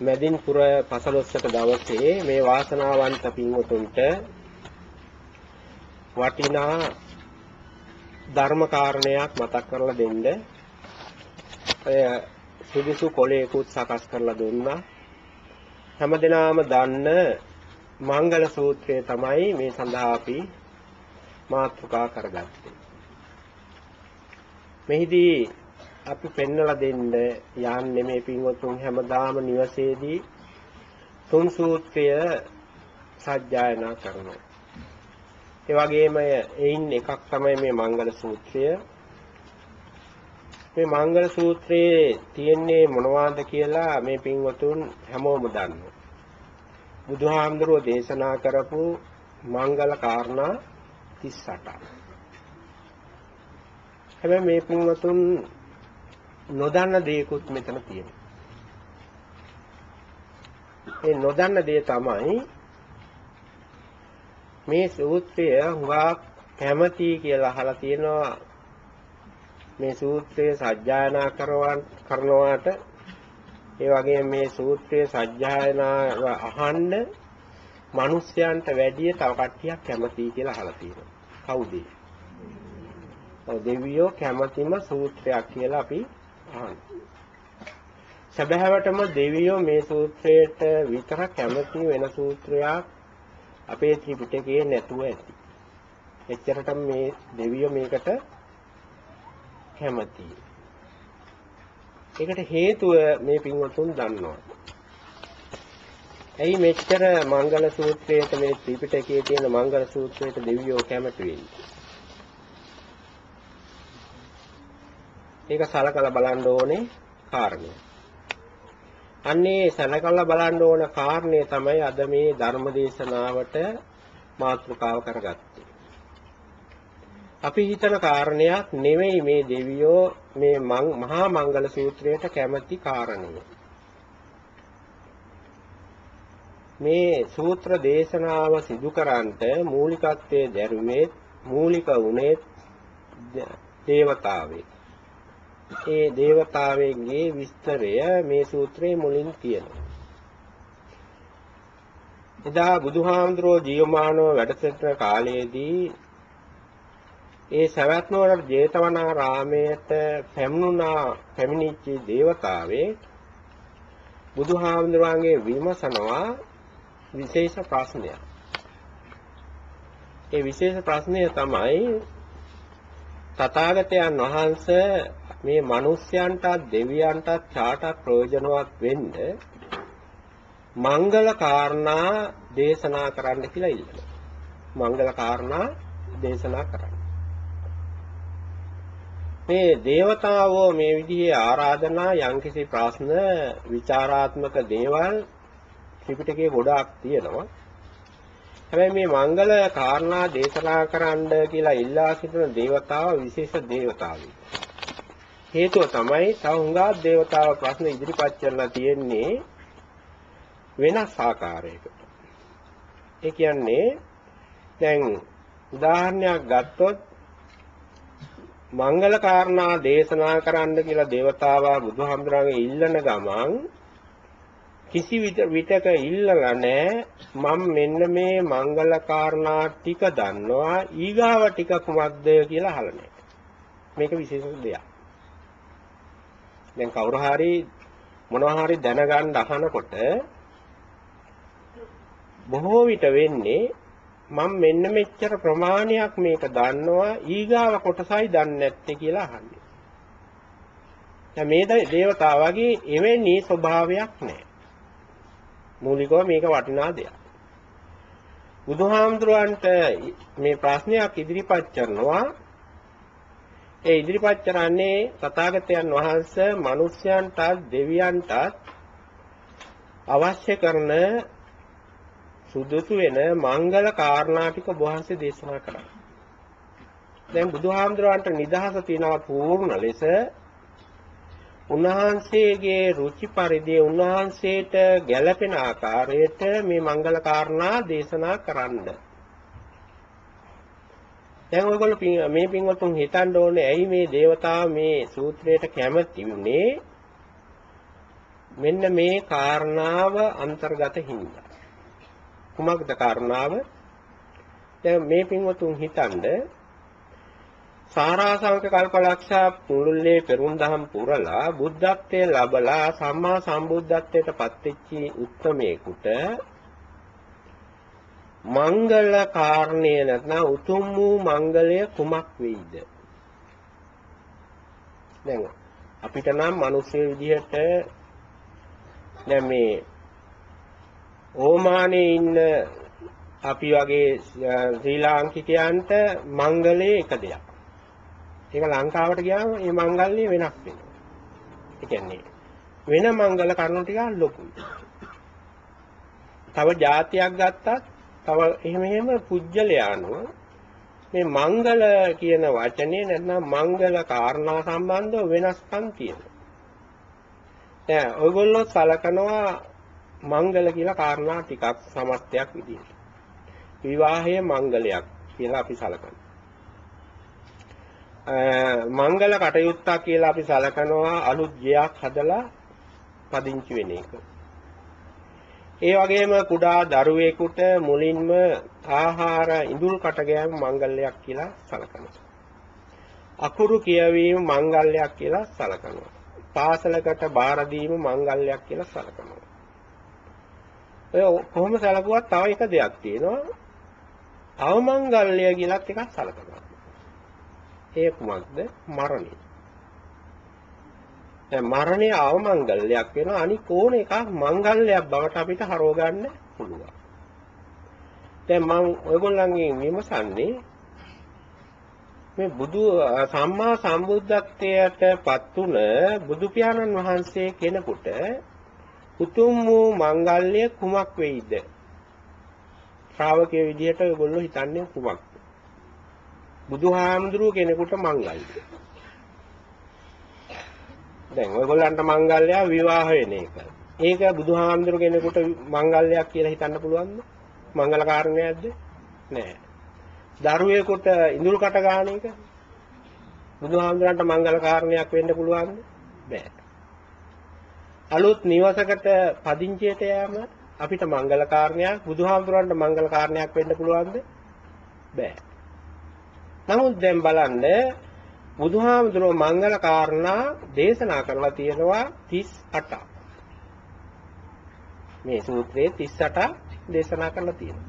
මැදින් පුර පසළොස්වක දවසේ මේ වාසනාවන්ත පින්වතුන්ට වටිනා ධර්ම කාරණයක් මතක් කරලා දෙන්න. ඔය සුදුසු කොලයකුත් සකස් කරලා දුන්නා. හැමදෙනාම දන්න මංගල සූත්‍රය තමයි මේ සඳහා අපි මාතෘකා කරගත්තේ. මෙහිදී අපි පෙන්වලා දෙන්න යන්නේ මේ පින්වතුන් හැමදාම නිවසේදී තුන් සූත්‍රය සජ්ජායනා කරනවා. ඒ වගේම එයින් එකක් තමයි මේ මංගල සූත්‍රය. මේ මංගල සූත්‍රයේ තියෙන්නේ මොනවද කියලා මේ පින්වතුන් හැමෝම දන්නවා. බුදුහාමුදුරුවෝ දේශනා කරපු මංගල කාරණා 38. හැබැයි මේ පින්වතුන් නොදන්න දේකුත් මෙතන තියෙනවා. ඒ නොදන්න දේ තමයි මේ සූත්‍රය හුඟක් කැමති කියලා අහලා තියෙනවා මේ සූත්‍රය සජ්ජායනා කරනවාට ඒ වගේම මේ සූත්‍රය සජ්ජායනාව අහන්න මිනිස්යන්ට වැඩිය තව කට්ටියක් කැමතියි කියලා අහලා තියෙනවා. කවුද? දෙවියෝ කැමතිම සූත්‍රයක් කියලා අපි අහන්නේ. සැබෑවටම දෙවියෝ මේ සූත්‍රයට විතර කැමති වෙන සූත්‍රයක් අපේ ත්‍රිපිටකයේ නැතුව ඇති. එච්චරටම මේ දෙවියෝ මේකට කැමතියි. ඒකට හේතුව මේ පින්වතුන් දන්නවා. ඇයි මෙච්චර මංගල සූත්‍රයට මේ ත්‍රිපිටකයේ තියෙන මංගල සූත්‍රයට දෙවියෝ කැමති වෙන්නේ? ඒක සලකලා බලන්න ඕනේ කාරණය. අන්නේ සලකලා බලන්න ඕන කාරණය තමයි අද මේ ධර්ම දේශනාවට මාතෘකාව කරගත්තේ. අපි හිතන කාරණයක් නෙවෙයි මේ දෙවියෝ මේ මහා මංගල සූත්‍රයට කැමති කාරණය. මේ සූත්‍ර දේශනාව සිදු කරන්නට මූලිකත්වයේ දැරුවේ මූලික වුණේ දේවතාවෙක්. ඒ දේවතාවයන්ගේ විස්තරය මේ සූත්‍රයේ මුලින් තියෙනවා. එදා බුදුහාමුදුරෝ ජීවමානව වැඩසිටන කාලයේදී ඒ සවැත්නුවර ජේතවනාරාමයට පැමිණුණා පැමිණිච්ච දේවතාවේ බුදුහාමුදුරන්ගේ විමසනවා විශේෂ ප්‍රශ්නයක්. ඒ විශේෂ ප්‍රශ්නය තමයි තථාගතයන් වහන්සේ මේ මිනිස්යන්ටත් දෙවියන්ටත් කාටත් ප්‍රයෝජනවත් වෙන්න මංගල කාරණා දේශනා කරන්න කියලා ඉල්ලනවා. මංගල කාරණා දේශනා කරන්න. මේ దేవතාවෝ මේ විදිහේ ආරාධනා යම්කිසි ප්‍රශ්න විචාරාත්මක දේවල් ත්‍රිපිටකේ ගොඩාක් තියෙනවා. හැබැයි මේ මංගල කාරණා දේශනා කරන්න කියලා ඉල්ලා සිටින దేవතාව විශේෂ దేవතාවෙක්. හේතුව තමයි තව හුඟා දේවතාව ප්‍රශ්න ඉදිරිපත් කරලා තියෙන්නේ වෙනස් ආකාරයකට. ඒ කියන්නේ දැන් උදාහරණයක් ගත්තොත් මංගල කාරණා දේශනා කරන්න කියලා దేవතාවා බුදුහාමුදුරන්ගේ ඉල්ලන ගමන් කිසි විටක ඉල්ලලා නැහැ මම මෙන්න මේ මංගල කාරණා ටික දන්නවා ඊගාව ටික කුමක්ද කියලා අහලා නැහැ. මේක විශේෂ දෙයක්. දැන් කවුරු හරි මොනවා හරි දැනගන්න අහනකොට බොහෝ විට වෙන්නේ මම මෙන්න මෙච්චර ප්‍රමාණයක් මේක දන්නවා ඊගාව කොටසයි දන්නේ නැත්තේ කියලා අහන්නේ. දැන් මේ දේවතාවගේ එවැනි ස්වභාවයක් නැහැ. මූලිකව මේක වටිනා දෙයක්. බුදුහාමුදුරන්ට මේ ප්‍රශ්නයක් ඉදිරිපත් කරනවා ඒ ඉදිරිපත් කරන්නේ තථාගතයන් වහන්සේ මිනිස්යන්ටත් දෙවියන්ටත් අවශ්‍ය කරන සුදුසු වෙන මංගල කාරණා ටික වහන්සේ දේශනා කරා. දැන් බුදුහාමුදුරන්ට නිදහස තියනවා පූර්ණ ලෙස උන්වහන්සේගේ රුචි පරිදි උන්වහන්සේට ගැළපෙන ආකාරයට මේ මංගල කාරණා දේශනා කරන්න. දැන් ඔයගොල්ලෝ මේ පින්වත්තුන් හිතන්න ඕනේ ඇයි මේ దేవතාව මේ සූත්‍රයට කැමති වුනේ මෙන්න මේ කාරණාව අන්තර්ගත හින්දා. කුමක්ද කාරණාව? දැන් මේ පින්වතුන් හිතනද සාරාසංක කල්පලක්ෂා මුළුල්ලේ පෙරුම්දහම් පුරලා බුද්ධත්වයේ ලබලා සම්මා සම්බුද්ධත්වයට පත්වෙච්චි උත්මේකුට මංගල කාරණය නැත්නම් උතුම් වූ මංගලය කුමක් වෙයිද දැන් අපිට නම් මිනිස්සු විදිහට දැන් මේ ඕමානේ ඉන්න අපි වගේ ශ්‍රී ලාංකිකයන්ට මංගලයේ එක දෙයක්. ඒක ලංකාවට ගියාම මේ මංගල්‍ය වෙනස් වෙනවා. ඒ කියන්නේ වෙන මංගල කරුණු ටික ලොකුයි. තව જાතියක් ගත්තත් තව එහෙම එහෙම පුජ්‍යලයානුව මේ මංගල කියන වචනේ නැත්නම් මංගල කාරණා සම්බන්ධව වෙනස්කම් තියෙනවා. දැන් ඔයගොල්ලෝ සලකනවා මංගල කියලා කාරණා ටිකක් සමස්තයක් විදිහට. විවාහය මංගලයක් කියලා අපි සලකනවා. මංගල කටයුත්තක් කියලා අපි සලකනවා අලුත් ජයක් හදලා පදිංචි වෙන එක. ඒ වගේම කුඩා දරුවෙකුට මුලින්ම ආහාර ඉඳුල් කට ගෑම මංගල්‍යයක් කියලා සලකනවා. අකුරු කියවීම මංගල්‍යයක් කියලා සලකනවා. පාසලකට බාර දීම මංගල්‍යයක් කියලා සලකනවා. ඔය කොහොම සලකුවත් තව එක දෙයක් තියෙනවා. අවමංගල්‍ය කියලාත් එකක් සලකනවා. ඒ කුමක්ද? මරණය. දැන් මරණය අවමංගල්‍යයක් වෙනවා අනික ඕන එකක් මංගල්‍යයක් බවට අපිට හරව ගන්න පුළුවන්. දැන් මම ඔයගොල්ලන්ගෙන් විමසන්නේ මේ බුදු සම්මා සම්බුද්ධත්වයට පත්ුන බුදු පියාණන් වහන්සේ කෙනෙකුට උතුම් වූ මංගල්‍ය කුමක් වෙයිද? ශ්‍රාවකයේ විදිහට ඔයගොල්ලෝ හිතන්නේ කුමක්ද? බුදුහාමුදුරුව කෙනෙකුට මංගල්‍ය. දැන් ඔයගොල්ලන්ට මංගල්‍ය විවාහ වෙන එක. ඒක බුදුහාමුදුරු කෙනෙකුට මංගල්‍යයක් කියලා හිතන්න පුළුවන්ද? මංගල කාරණයක්ද? නෑ. දරුවෙකුට ඉඳුල් කට ගන්න එක බුදුහාමුදුරන්ට මංගල කාරණයක් වෙන්න පුළුවන්ද? බෑ. අලුත් නිවසකට පදිංචියට යෑම අපිට මංගල කාරණයක් බුදුහාමුදුරන්ට මංගල කාරණයක් වෙන්න පුළුවන්ද? බෑ. නමුත් දැන් බලන්න බුදුහාමුදුරුවෝ මංගල කාරණා දේශනා කරලා තියෙනවා 38ක්. මේ සූත්‍රයේ 38ක් දේශනා කරලා තියෙනවා.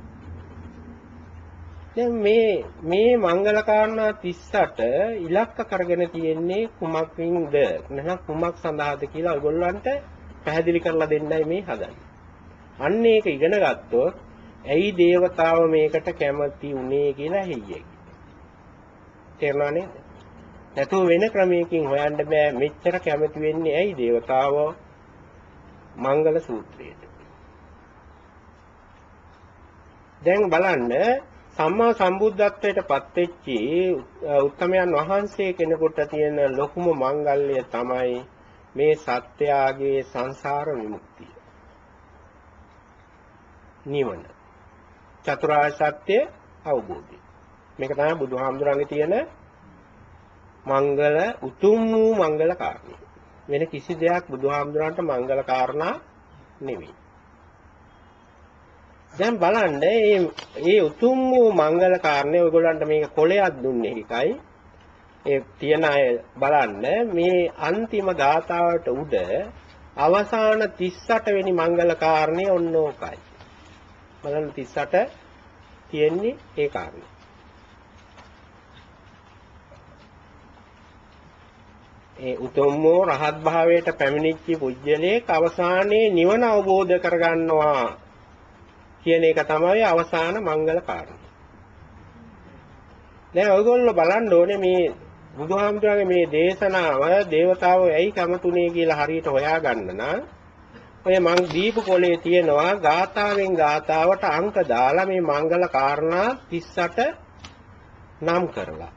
දැන් මේ මේ මංගල කාරණා 38 ඉලක්ක කරගෙන තියෙන්නේ කුමක්ින්ද නැත්නම් කුමක් සඳහාද කියලා ඔයගොල්ලන්ට පැහැදිලි කරලා දෙන්නයි මේ හදන්නේ. අන්න ඒක ඉගෙන ගත්තොත් ඇයි దేవතාව මේකට කැමති උනේ කියලා හෙයියයි. තේරුණා නේද? නැතුව වෙන ක්‍රමයකින් හොයන්න බෑ මෙච්චර කැමති වෙන්නේ ඇයි దేవතාව මංගල සූත්‍රයට. දැන් බලන්න සම්මා සම්බුද්ධත්වයට පත්වෙච්චි උත්තමයන් වහන්සේ කෙනෙකුට තියෙන ලොකුම මංගල්‍ය තමයි මේ සත්‍යයේ සංසාර විමුක්තිය. නිවන. චතුරාර්ය සත්‍ය අවබෝධය. මේක තමයි බුදුහාමුදුරන්ගේ තියෙන මංගල උතුම් වූ මංගල කාරණේ. වෙන කිසි දෙයක් බුදුහාමුදුරන්ට මංගල කාරණා නෙවෙයි. දැන් බලන්න මේ මේ උතුම් වූ මංගල කාරණේ ඔයගොල්ලන්ට මේක කොලයක් දුන්නේ එකයි. ඒ තියන අය බලන්න මේ අන්තිම ගාථාවට උඩ අවසාන 38 වෙනි මංගල කාරණේ ඔන්න ඕකයි. බලන්න 38 තියෙන්නේ ඒ කාරණේ. ඒ උතුම් වූ රහත් භාවයට පැමිණිච්ච පුජ්‍යලයක අවසානයේ නිවන අවබෝධ කරගන්නවා කියන එක තමයි අවසාන මංගල කාරණය. දැන් ඔයගොල්ලෝ බලන්න ඕනේ මේ බුදුහාමුදුරන්ගේ මේ දේශනාව దేవතාවෝ ඇයි කැමතුනේ කියලා හරියට හොයාගන්න නම් ඔය මං දීපු කොලේ තියෙනවා ගාථාවෙන් ගාථාවට අංක දාලා මේ මංගල කාරණා 38 නම් කරලා.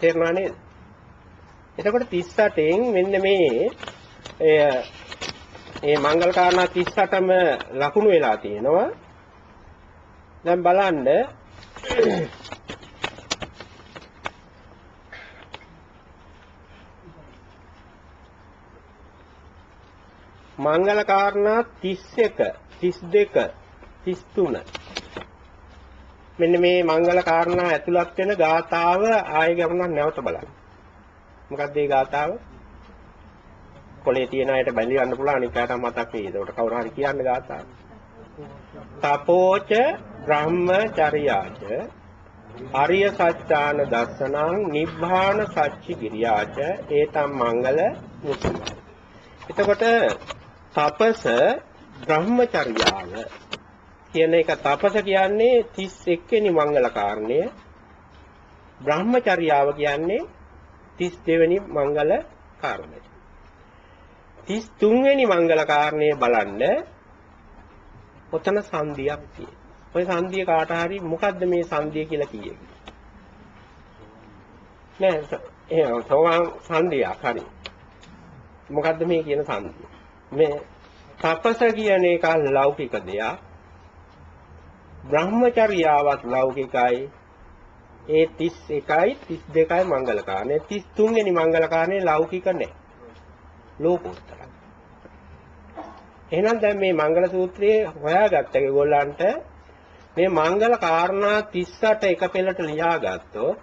තේරුණා නේද? එතකොට 38න් මෙන්න මේ ඒ මංගල කාරණා 38ම ලකුණු වෙලා තියෙනවා. දැන් බලන්න මංගල කාරණා 31 32 33 මෙන්න මේ මංගල කාරණා ඇතුළත් වෙන ගාතාව ආයෙ ගමනක් නැවත බලන්න. මොකක්ද මේ ගාතාව? කොලේ තියෙන අයට බැඳි ගන්න පුළුවන් අනිත් අයට මතක් වෙයි. ඒකට කවුරු හරි කියන්න ගාතාව. තපෝච බ්‍රහ්මචර්යාච ආර්ය සත්‍යාන දස්සනං නිබ්බාන සච්චි ගිරියාච ඒතම් මංගල මුතුමයි. එතකොට තපස බ්‍රහ්මචර්යාව කියන එක තපස කියන්නේ 31 වෙනි මංගල කාරණය. බ්‍රහ්මචර්යාව කියන්නේ 32 වෙනි මංගල කාරණය. 33 වෙනි මංගල කාරණය බලන්න ඔතන සංදියක් තියෙනවා. ඔය සංදිය කාට හරි මොකද්ද මේ සංදිය කියලා කියේ. නෑ එහෙනම් සෝවාන් සංදියක් හරි. මොකද්ද මේ කියන සංදිය? මේ තපස කියන එක ලෞකික දෙයක්. බ්‍රහ්මචර්යාවත් ලෞකිකයි. ඒ 31යි 32යි මංගල කාරණේ 33 වෙනි මංගල කාරණේ ලෞකික නෑ. ලෝකෝත්තරයි. එහෙනම් දැන් මේ මංගල සූත්‍රයේ හොයාගත්ත ඒගොල්ලන්ට මේ මංගල කාරණා 38 එක පෙළට ලියාගත්තොත්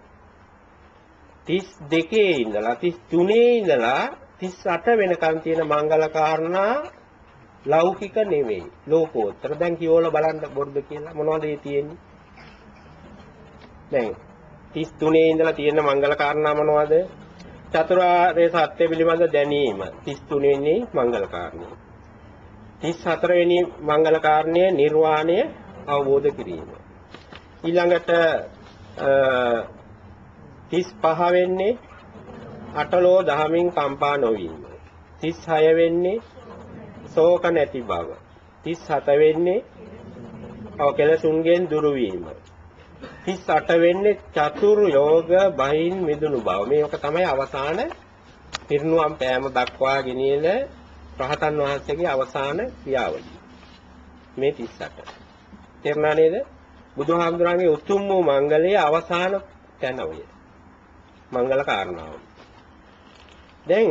32 ඉඳලා 33 ඉඳලා 38 වෙනකන් තියෙන මංගල කාරණා ලෞකික නෙවෙයි ලෝකෝත්තර දැන් කියවල බලන්න බොරුද කියලා මොනවද ඒ තියෙන්නේ දැන් 33 ඉඳලා තියෙන මංගල කාරණා මොනවද? චතුරාර්ය සත්‍ය පිළිබඳ දැනීම. 33 වෙනි මංගල කාරණය 34 වෙනි මංගල කාරණය නිර්වාණය අවබෝධ කිරීම. ඊළඟට 35 වෙන්නේ අටලෝ දහමින් කම්පා නොවීම. 36 වෙන්නේ ශෝක නැති බව. 37 වෙන්නේ ඔව් කෙලසුන්ගෙන් දුරු වීම. 38 වෙන්නේ චතුරු යෝග බහින් මිදුණු බව. මේක තමයි අවසාන පිරිනුවම් පෑම දක්වා ගෙනියන රහතන් වහන්සේගේ අවසාන ක්‍රියාවලිය. මේ 38 තේරුණා නේද? බුදුහාමුදුරන්ගේ උතුම් වූ මංගලයේ අවසාන තැන ඔය මංගල කාරණාව. දැන්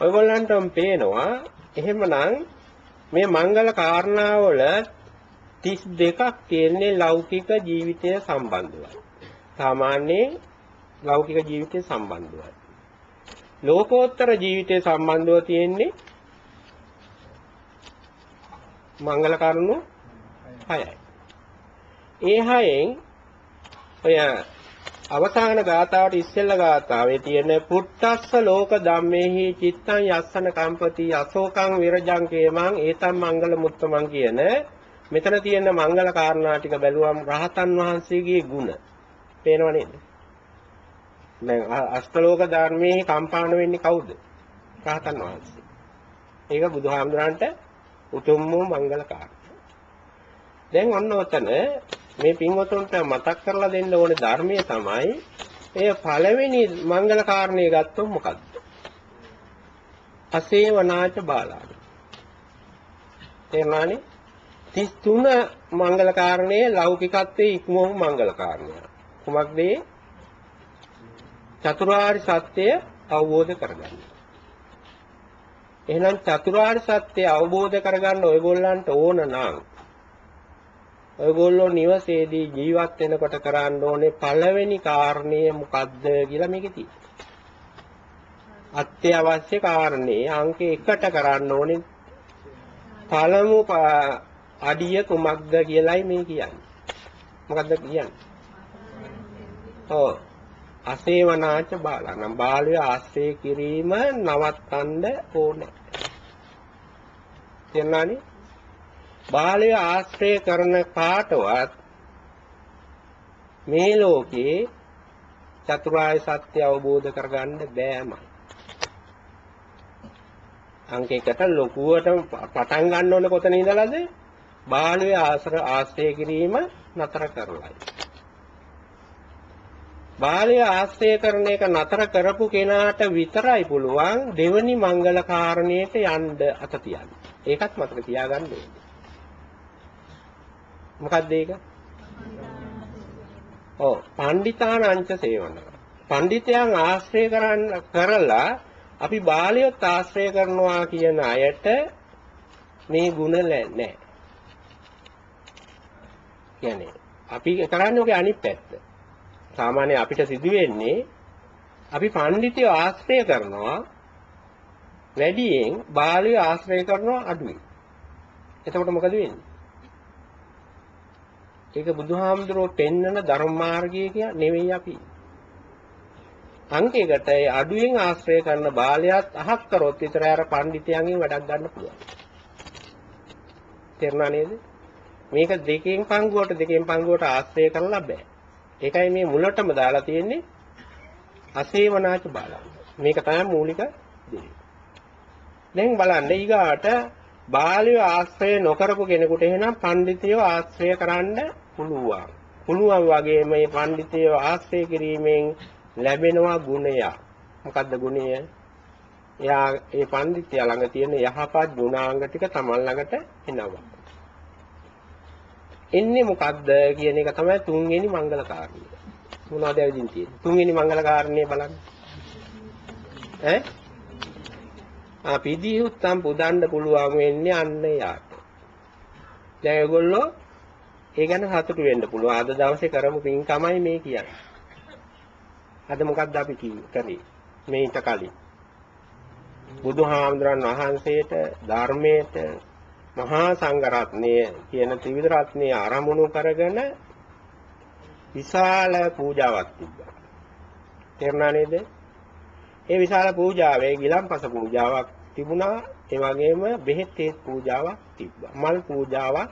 ඔයගොල්ලන්ටම පේනවා එහෙමනම් මේ මංගල කාරණාවල 32ක් තියෙන්නේ ලෞකික ජීවිතය සම්බන්ධවයි. සාමාන්‍යයෙන් ලෞකික ජීවිතය සම්බන්ධවයි. ලෝකෝත්තර ජීවිතය සම්බන්ධව තියෙන්නේ මංගල කරුණු 6යි. ඒ 6ෙන් ඔය අවසාන ගාතාවට ඉස්සෙල්ල ගාතාවේ තියෙන පුත්තස්ස ලෝක ධම්මේහි චිත්තං යස්සන කම්පති අශෝකං විරජං කේමං ඒතම් මංගල මුත්තමං කියන මෙතන තියෙන මංගල කාරණා ටික බැලුවම රහතන් වහන්සේගේ ගුණ පේනව නේද? දැන් අෂ්ටලෝක ධර්මයේ කම්පාණ වෙන්නේ කවුද? රහතන් වහන්සේ. ඒක බුදුහාමුදුරන්ට උතුම් වූ මංගල කාරණා. දැන් ඔන්න ඔතන මේ පින්වතුන්ට මතක් කරලා දෙන්න ඕනේ ධර්මයේ තමයි එය පළවෙනි මංගල කාරණේ ගත්තොත් මොකද්ද? අසේවනාච බාලාන. තේරුණානේ? 33 මංගල කාරණේ ලෞකිකත්වයේ ඉක්මවපු මංගල කාරණය. කුමක්ද චතුරාර්ය සත්‍ය අවබෝධ කරගන්න. එහෙනම් චතුරාර්ය සත්‍ය අවබෝධ කරගන්න ඔයගොල්ලන්ට ඕන නම් ඔයගොල්ලෝ නිවසේදී ජීවත් වෙනකොට කරන්න ඕනේ පළවෙනි කාරණය මොකද්ද කියලා මේකේ තියෙනවා. අත්‍යවශ්‍ය කාරණේ අංක 1ට කරන්න ඕනේ පළමු අඩිය කුමක්ද කියලායි මේ කියන්නේ. මොකද්ද කියන්නේ? ඔව්. අසේවනාච බාලනම් බාලය ආශ්‍රය කිරීම නවත්තන්න ඕනේ. තේරුණානේ? බාලය ආශ්‍රය කරන කාටවත් මේ ලෝකේ චතුරාර්ය සත්‍ය අවබෝධ කරගන්න බෑමයි. අංක එකට ලොකුවට පටන් ගන්න ඕනේ කොතන ඉඳලාද? බාලය ආශ්‍රය ආශ්‍රය කිරීම නතර කරලයි. බාලය ආශ්‍රය කරන එක නතර කරපු කෙනාට විතරයි පුළුවන් දෙවනි මංගල කාරණයට යන්න අත තියන්න. ඒකත් මතක තියාගන්න ඕනේ. මොකක්ද ඒක? ඔව් පණ්ඩිතානංච සේවන. පණ්ඩිතයන් ආශ්‍රය කරන්න කරලා අපි බාලයොත් ආශ්‍රය කරනවා කියන අයට මේ ಗುಣ නැහැ. කියන්නේ අපි කරන්නේ ඔගේ අනිත් පැත්ත. සාමාන්‍ය අපිට සිදු වෙන්නේ අපි පඬිතිය ආශ්‍රය කරනවා වැඩියෙන් බාලය ආශ්‍රය කරනවා අඩුයි. එතකොට මොකද වෙන්නේ? ඒක බුදුහාමුදුරුවෝ පෙන්වන ධර්ම මාර්ගය කිය නෙවෙයි අපි. අංකයකට අඩුවෙන් ආශ්‍රය කරන බාලයාත් අහක් කරොත් විතරයි අර පඬිතියන්ගෙන් වැඩක් ගන්න පුළුවන්. තේරුණා නේද? මේක දෙකෙන් පංගුවට දෙකෙන් පංගුවට ආශ්‍රය කරලා බෑ. ඒකයි මේ මුලටම දාලා තියෙන්නේ අසේවනාච බාලං. මේක තමයි මූලික දේ. දැන් බලන්න ඊගාට බාලය ආශ්‍රය නොකරපු කෙනෙකුට එහෙනම් පඬිතියව ආශ්‍රය කරන්න පුළුවන්. පුළුවන් වගේ මේ පඬිතියව ආශ්‍රය කිරීමෙන් ලැබෙනවා ගුණය. මොකද්ද ගුණය? එයා ඒ පඬිතිය ළඟ තියෙන යහපත් ගුණාංග ටික තමන් ළඟට එනවා. එන්නේ මොකද්ද කියන එක තමයි තුන්වෙනි මංගල කාරණය. මොනවද ඇවිදින් තියෙන්නේ? තුන්වෙනි මංගල කාරණේ බලන්න. ඈ? ආ පිදියුත්තම් පුදන්න පුළුවන් වෙන්නේ අන්න යාට. දැන් ඒගොල්ලෝ ඒ ගැන සතුටු වෙන්න පුළුවන්. අද දවසේ කරමු පින්කමයි මේ කියන්නේ. අද මොකක්ද අපි කරේ? මේිට කලින්. බුදුහාමුදුරන් වහන්සේට ධර්මයට මහා සංඝරත්නය කියන ත්‍රිවිධ රත්නය ආරමුණු කරගෙන විශාල පූජාවක් තිබ්බා. තේරුණා නේද? ඒ විශාල පූජාවේ ගිලම්පස පූජාවක් තිබුණා. ඒ වගේම බෙහෙත් තේත් පූජාවක් තිබ්බා. මල් පූජාවක්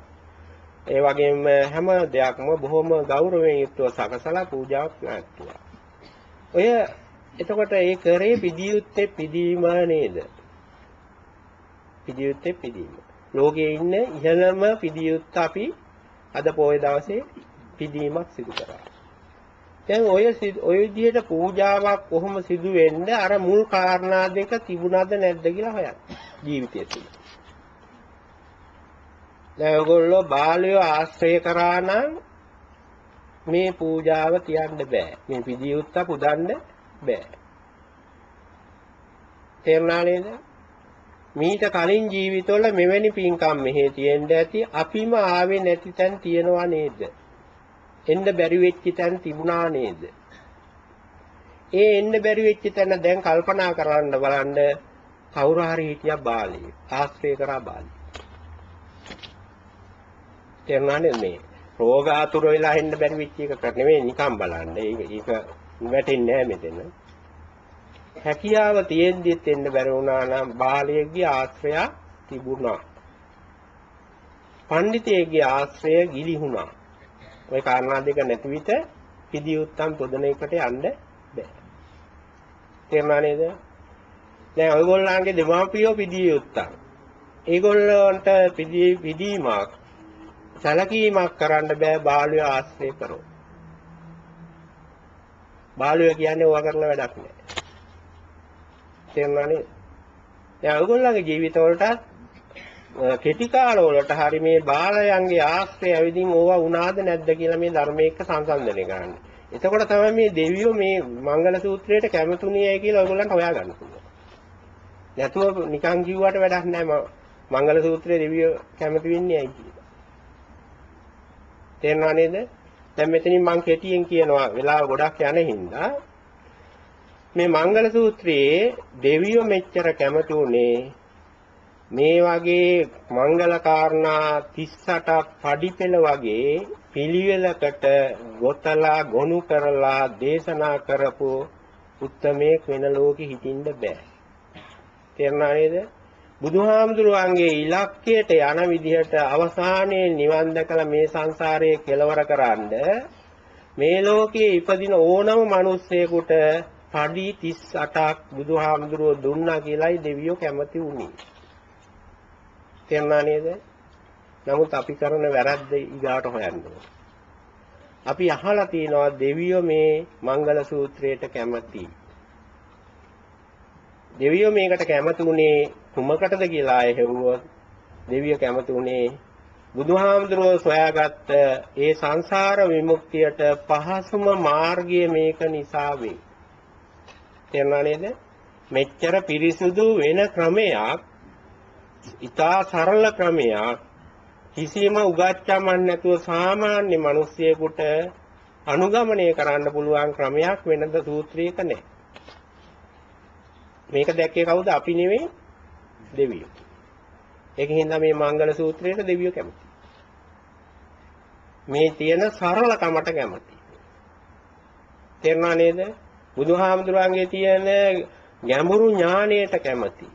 ඒ වගේම හැම දෙයක්ම බොහොම ගෞරවයෙන් යුක්තව සකසලා පූජාවක් නැත්තුවා. ඔය එතකොට ඒ කරේ පිදියුත්තේ පිදීම නේද? පිදියුත්තේ පිදීම. ලෝකයේ ඉන්න ඉහළම පිදියුත්ත අපි අද පොයේ දවසේ පිදීමක් සිදු කරා. දැන් ඔය ඔය විදිහට පූජාවක් කොහොම සිදු වෙන්නේ අර මුල් කාරණා දෙක තිබුණාද නැද්ද කියලා හොයන්න ජීවිතය තුළ. දැන් ඔයගොල්ලෝ බාලය ආශ්‍රය කරා නම් මේ පූජාව තියන්න බෑ. මේ පිදියුත්ත පුදන්න බෑ. තේරුණා නේද? මීට කලින් ජීවිතවල මෙවැනි පින්කම් මෙහෙ තියෙන්න ඇති අපිම ආවේ නැති තැන් තියනවා නේද? එන්න බැරි වෙච්ච තැන් තිබුණා නේද? ඒ එන්න බැරි වෙච්ච තැන දැන් කල්පනා කරන්න බලන්න කවුරු හරි හිටියා බාලේ ආශ්‍රය කරා බාලේ. තේරුණානේ මේ රෝගාතුර වෙලා එන්න බැරි වෙච්ච එක නෙවෙයි නිකන් බලන්න. ඒක ඒක වැටෙන්නේ නැහැ මෙතන. හැකියාව තියෙද්දිත් එන්න බැරි වුණා නම් බාලයෙක්ගේ ආශ්‍රය තිබුණා. පඬිතේගේ ආශ්‍රය ගිලිහුණා. ওই කාරණා දෙක නැති විට පිදී උත්තම් පොදන එකට යන්න බෑ. තේරුණා නේද? දැන් ඔයගොල්ලන්ගේ දෙමාපියෝ පිදී උත්තම්. ඒගොල්ලන්ට පිදී පිදීමක් සැලකීමක් කරන්න බෑ බාලය ආශ්‍රය කරෝ. බාලය කියන්නේ ඕවා කරලා වැඩක් නෑ. තේරුණා නේද? දැන් ඔයගොල්ලන්ගේ ජීවිතවලට කෙටි කාලවලට හරි මේ බාලයන්ගේ ආශ්‍රය ඇවිදින් ඕවා වුණාද නැද්ද කියලා මේ ධර්මයේ එක්ක සංසන්දනය කරන්න. එතකොට තමයි මේ දෙවියෝ මේ මංගල සූත්‍රයට කැමතුණියයි කියලා ඔයගොල්ලන්ට හොයාගන්න පුළුවන්. නැතුව නිකන් කිව්වට වැඩක් නැහැ මංගල සූත්‍රයේ දෙවියෝ කැමති වෙන්නේ ඇයි කියලා. තේරෙනව නේද? දැන් මෙතනින් මම කෙටියෙන් කියනවා වෙලාව ගොඩක් යන හින්දා මේ මංගල සූත්‍රයේ දෙවියෝ මෙච්චර කැමති උනේ මේ වගේ මංගල කාරණා 38ක් පඩිපෙළ වගේ පිළිවෙලකට ගොතලා ගොනු කරලා දේශනා කරපු උත්තමයෙක් වෙන ලෝකෙ හිටින්න බෑ. තේරුණා නේද? බුදුහාමුදුරුවන්ගේ ඉලක්කයට යන විදිහට අවසානයේ නිවන් දැකලා මේ සංසාරයේ කෙලවර කරන්න මේ ලෝකයේ ඉපදින ඕනම මිනිස්සෙකුට පඩි 38ක් බුදුහාමුදුරුවෝ දුන්නා කියලායි දෙවියෝ කැමති වුණේ. තේරුණා නේද? නමුත් අපි කරන වැරද්ද ඊගාට හොයන්න අපි අහලා තියෙනවා දෙවියෝ මේ මංගල සූත්‍රයට කැමති. දෙවියෝ මේකට කැමති උනේ කුමකටද කියලා ඇහුවොත් දෙවියෝ කැමති උනේ බුදුහාමුදුරුවෝ සොයාගත්ත ඒ සංසාර විමුක්තියට පහසුම මාර්ගය මේක නිසා වේ. තේරුණා නේද? මෙච්චර පිරිසුදු වෙන ක්‍රමයක් ඊටා සරල ක්‍රමයක් කිසිම උගච්චමන් නැතුව සාමාන්‍ය මිනිස්සෙකුට අනුගමනය කරන්න පුළුවන් ක්‍රමයක් වෙනද සූත්‍රයක නැහැ. මේක දැක්කේ කවුද? අපි නෙවෙයි දෙවියෝ. ඒකින් මේ මංගල සූත්‍රයට දෙවියෝ කැමති. මේ තියෙන සරලකමට කැමති. තේරුණා නේද? බුදුහාමුදුරන්ගේ තියෙන ගැඹුරු ඥාණයට කැමති.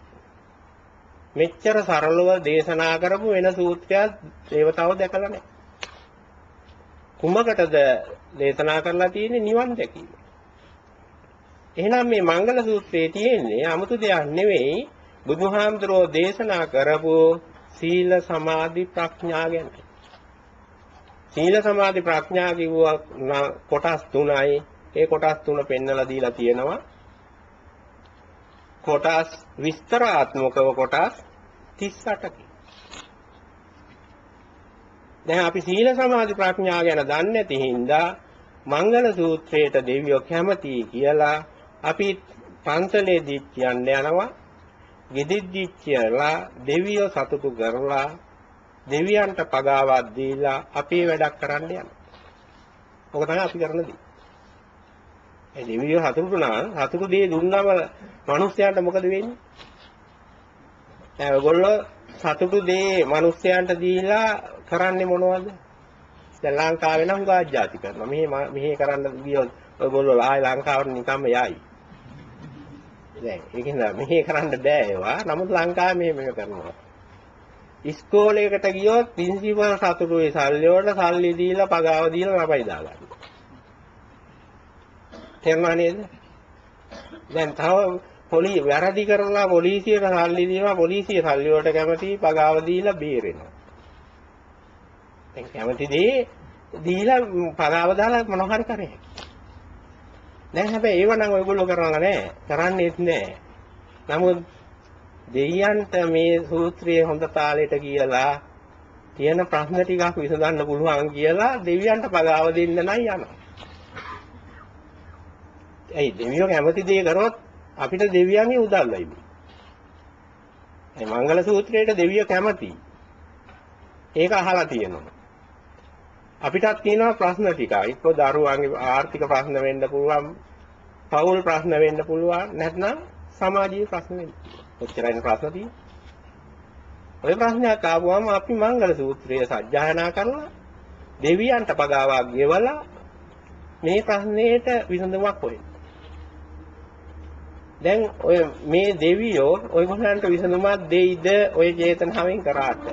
මෙච්චර සරලව දේශනා කරපු වෙන සූත්‍රයක් දේවතාව දැකලා නැහැ. කුමකටද දේශනා කරලා තියෙන්නේ නිවන් දැකීම. එහෙනම් මේ මංගල සූත්‍රයේ තියෙන්නේ 아무තු දෙයක් නෙවෙයි බුදුහාමුදුරෝ දේශනා කරපු සීල සමාධි ප්‍රඥා ගැන. සීල සමාධි ප්‍රඥා කිව්වා කොටස් තුනයි. ඒ කොටස් තුන පෙන්නලා දීලා තියෙනවා. කොටස් විස්තරාත්මකව කොටස් 38කි. දැන් අපි සීල සමාධි ප්‍රඥා ගැන දන්නේ නැති හින්දා මංගල සූත්‍රයට දෙවියෝ කැමති කියලා අපි පන්සලේ දිච්චියන්න යනවා. ගෙදිද්දිත් කියලා දෙවියෝ සතුටු කරලා දෙවියන්ට පගාවක් දීලා අපේ වැඩක් කරන්න යනවා. ඔක තමයි අපි කරන දේ. ඒ දෙවියෝ සතුටු නම් සතුටු දේ දුන්නම මිනිස්යාට මොකද වෙන්නේ? දැන් ඔයගොල්ලෝ සතුටු දේ මිනිස්යාන්ට දීලා කරන්නේ මොනවද? දැන් ලංකාවේ නම් ගාජ්ජාති කරනවා. මෙහි මෙහි කරන්න ගියොත් ඔයගොල්ලෝ ආයි ලංකාවට නිකම්ම යයි. දැන් ඒකින්ද මෙහි කරන්න බෑ ඒවා. නමුත් ලංකාවේ මෙහෙම කරනවා. ඉස්කෝලේකට ගියොත් ප්‍රින්සිපල් සතුටුයි සල්ලි වලට සල්ලි දීලා පගාව දීලා ළමයි දාගන්න. තේරුණා නේද? දැන් තව පොලි වැරදි කරලා පොලිසියට සල්ලි දීලා පොලිසිය සල්ලි වලට කැමති පගාව දීලා බේරෙනවා. දැන් කැමති දේ දීලා පගාව දාලා මොන හරි කරේ. දැන් හැබැයි ඒව නම් ඔයගොල්ලෝ කරනවා නෑ. කරන්නේත් නෑ. නමුත් දෙයියන්ට මේ සූත්‍රයේ හොඳ තාලෙට කියලා තියෙන ප්‍රශ්න ටිකක් විසඳන්න පුළුවන් කියලා දෙවියන්ට පගාව දෙන්න නම් යනවා. ඇයි දෙවියෝ කැමති දේ කරොත් අපිට දෙවියන්ගේ උදව් ලැබෙයි. ඒ මංගල සූත්‍රයේට දෙවියෝ කැමති. ඒක අහලා තියෙනවා. අපිටත් තියෙනවා ප්‍රශ්න ටික. එක්ක දරුවන්ගේ ආර්ථික ප්‍රශ්න වෙන්න පුළුවන්, පෞල් ප්‍රශ්න වෙන්න පුළුවන්, නැත්නම් සමාජීය ප්‍රශ්න වෙන්න. ඔච්චරයි ප්‍රශ්න තියෙන්නේ. ඔය ප්‍රශ්නයක් ආවම අපි මංගල සූත්‍රය සජ්ජායනා කරලා දෙවියන්ට පගාවක් ගෙවලා මේ ප්‍රශ්නෙට විසඳුමක් හොයන්න. දැන් ඔය මේ දෙවියෝ ඔයගොල්ලන්ට විසඳුමක් දෙයිද ඔය චේතනාවෙන් කරාට?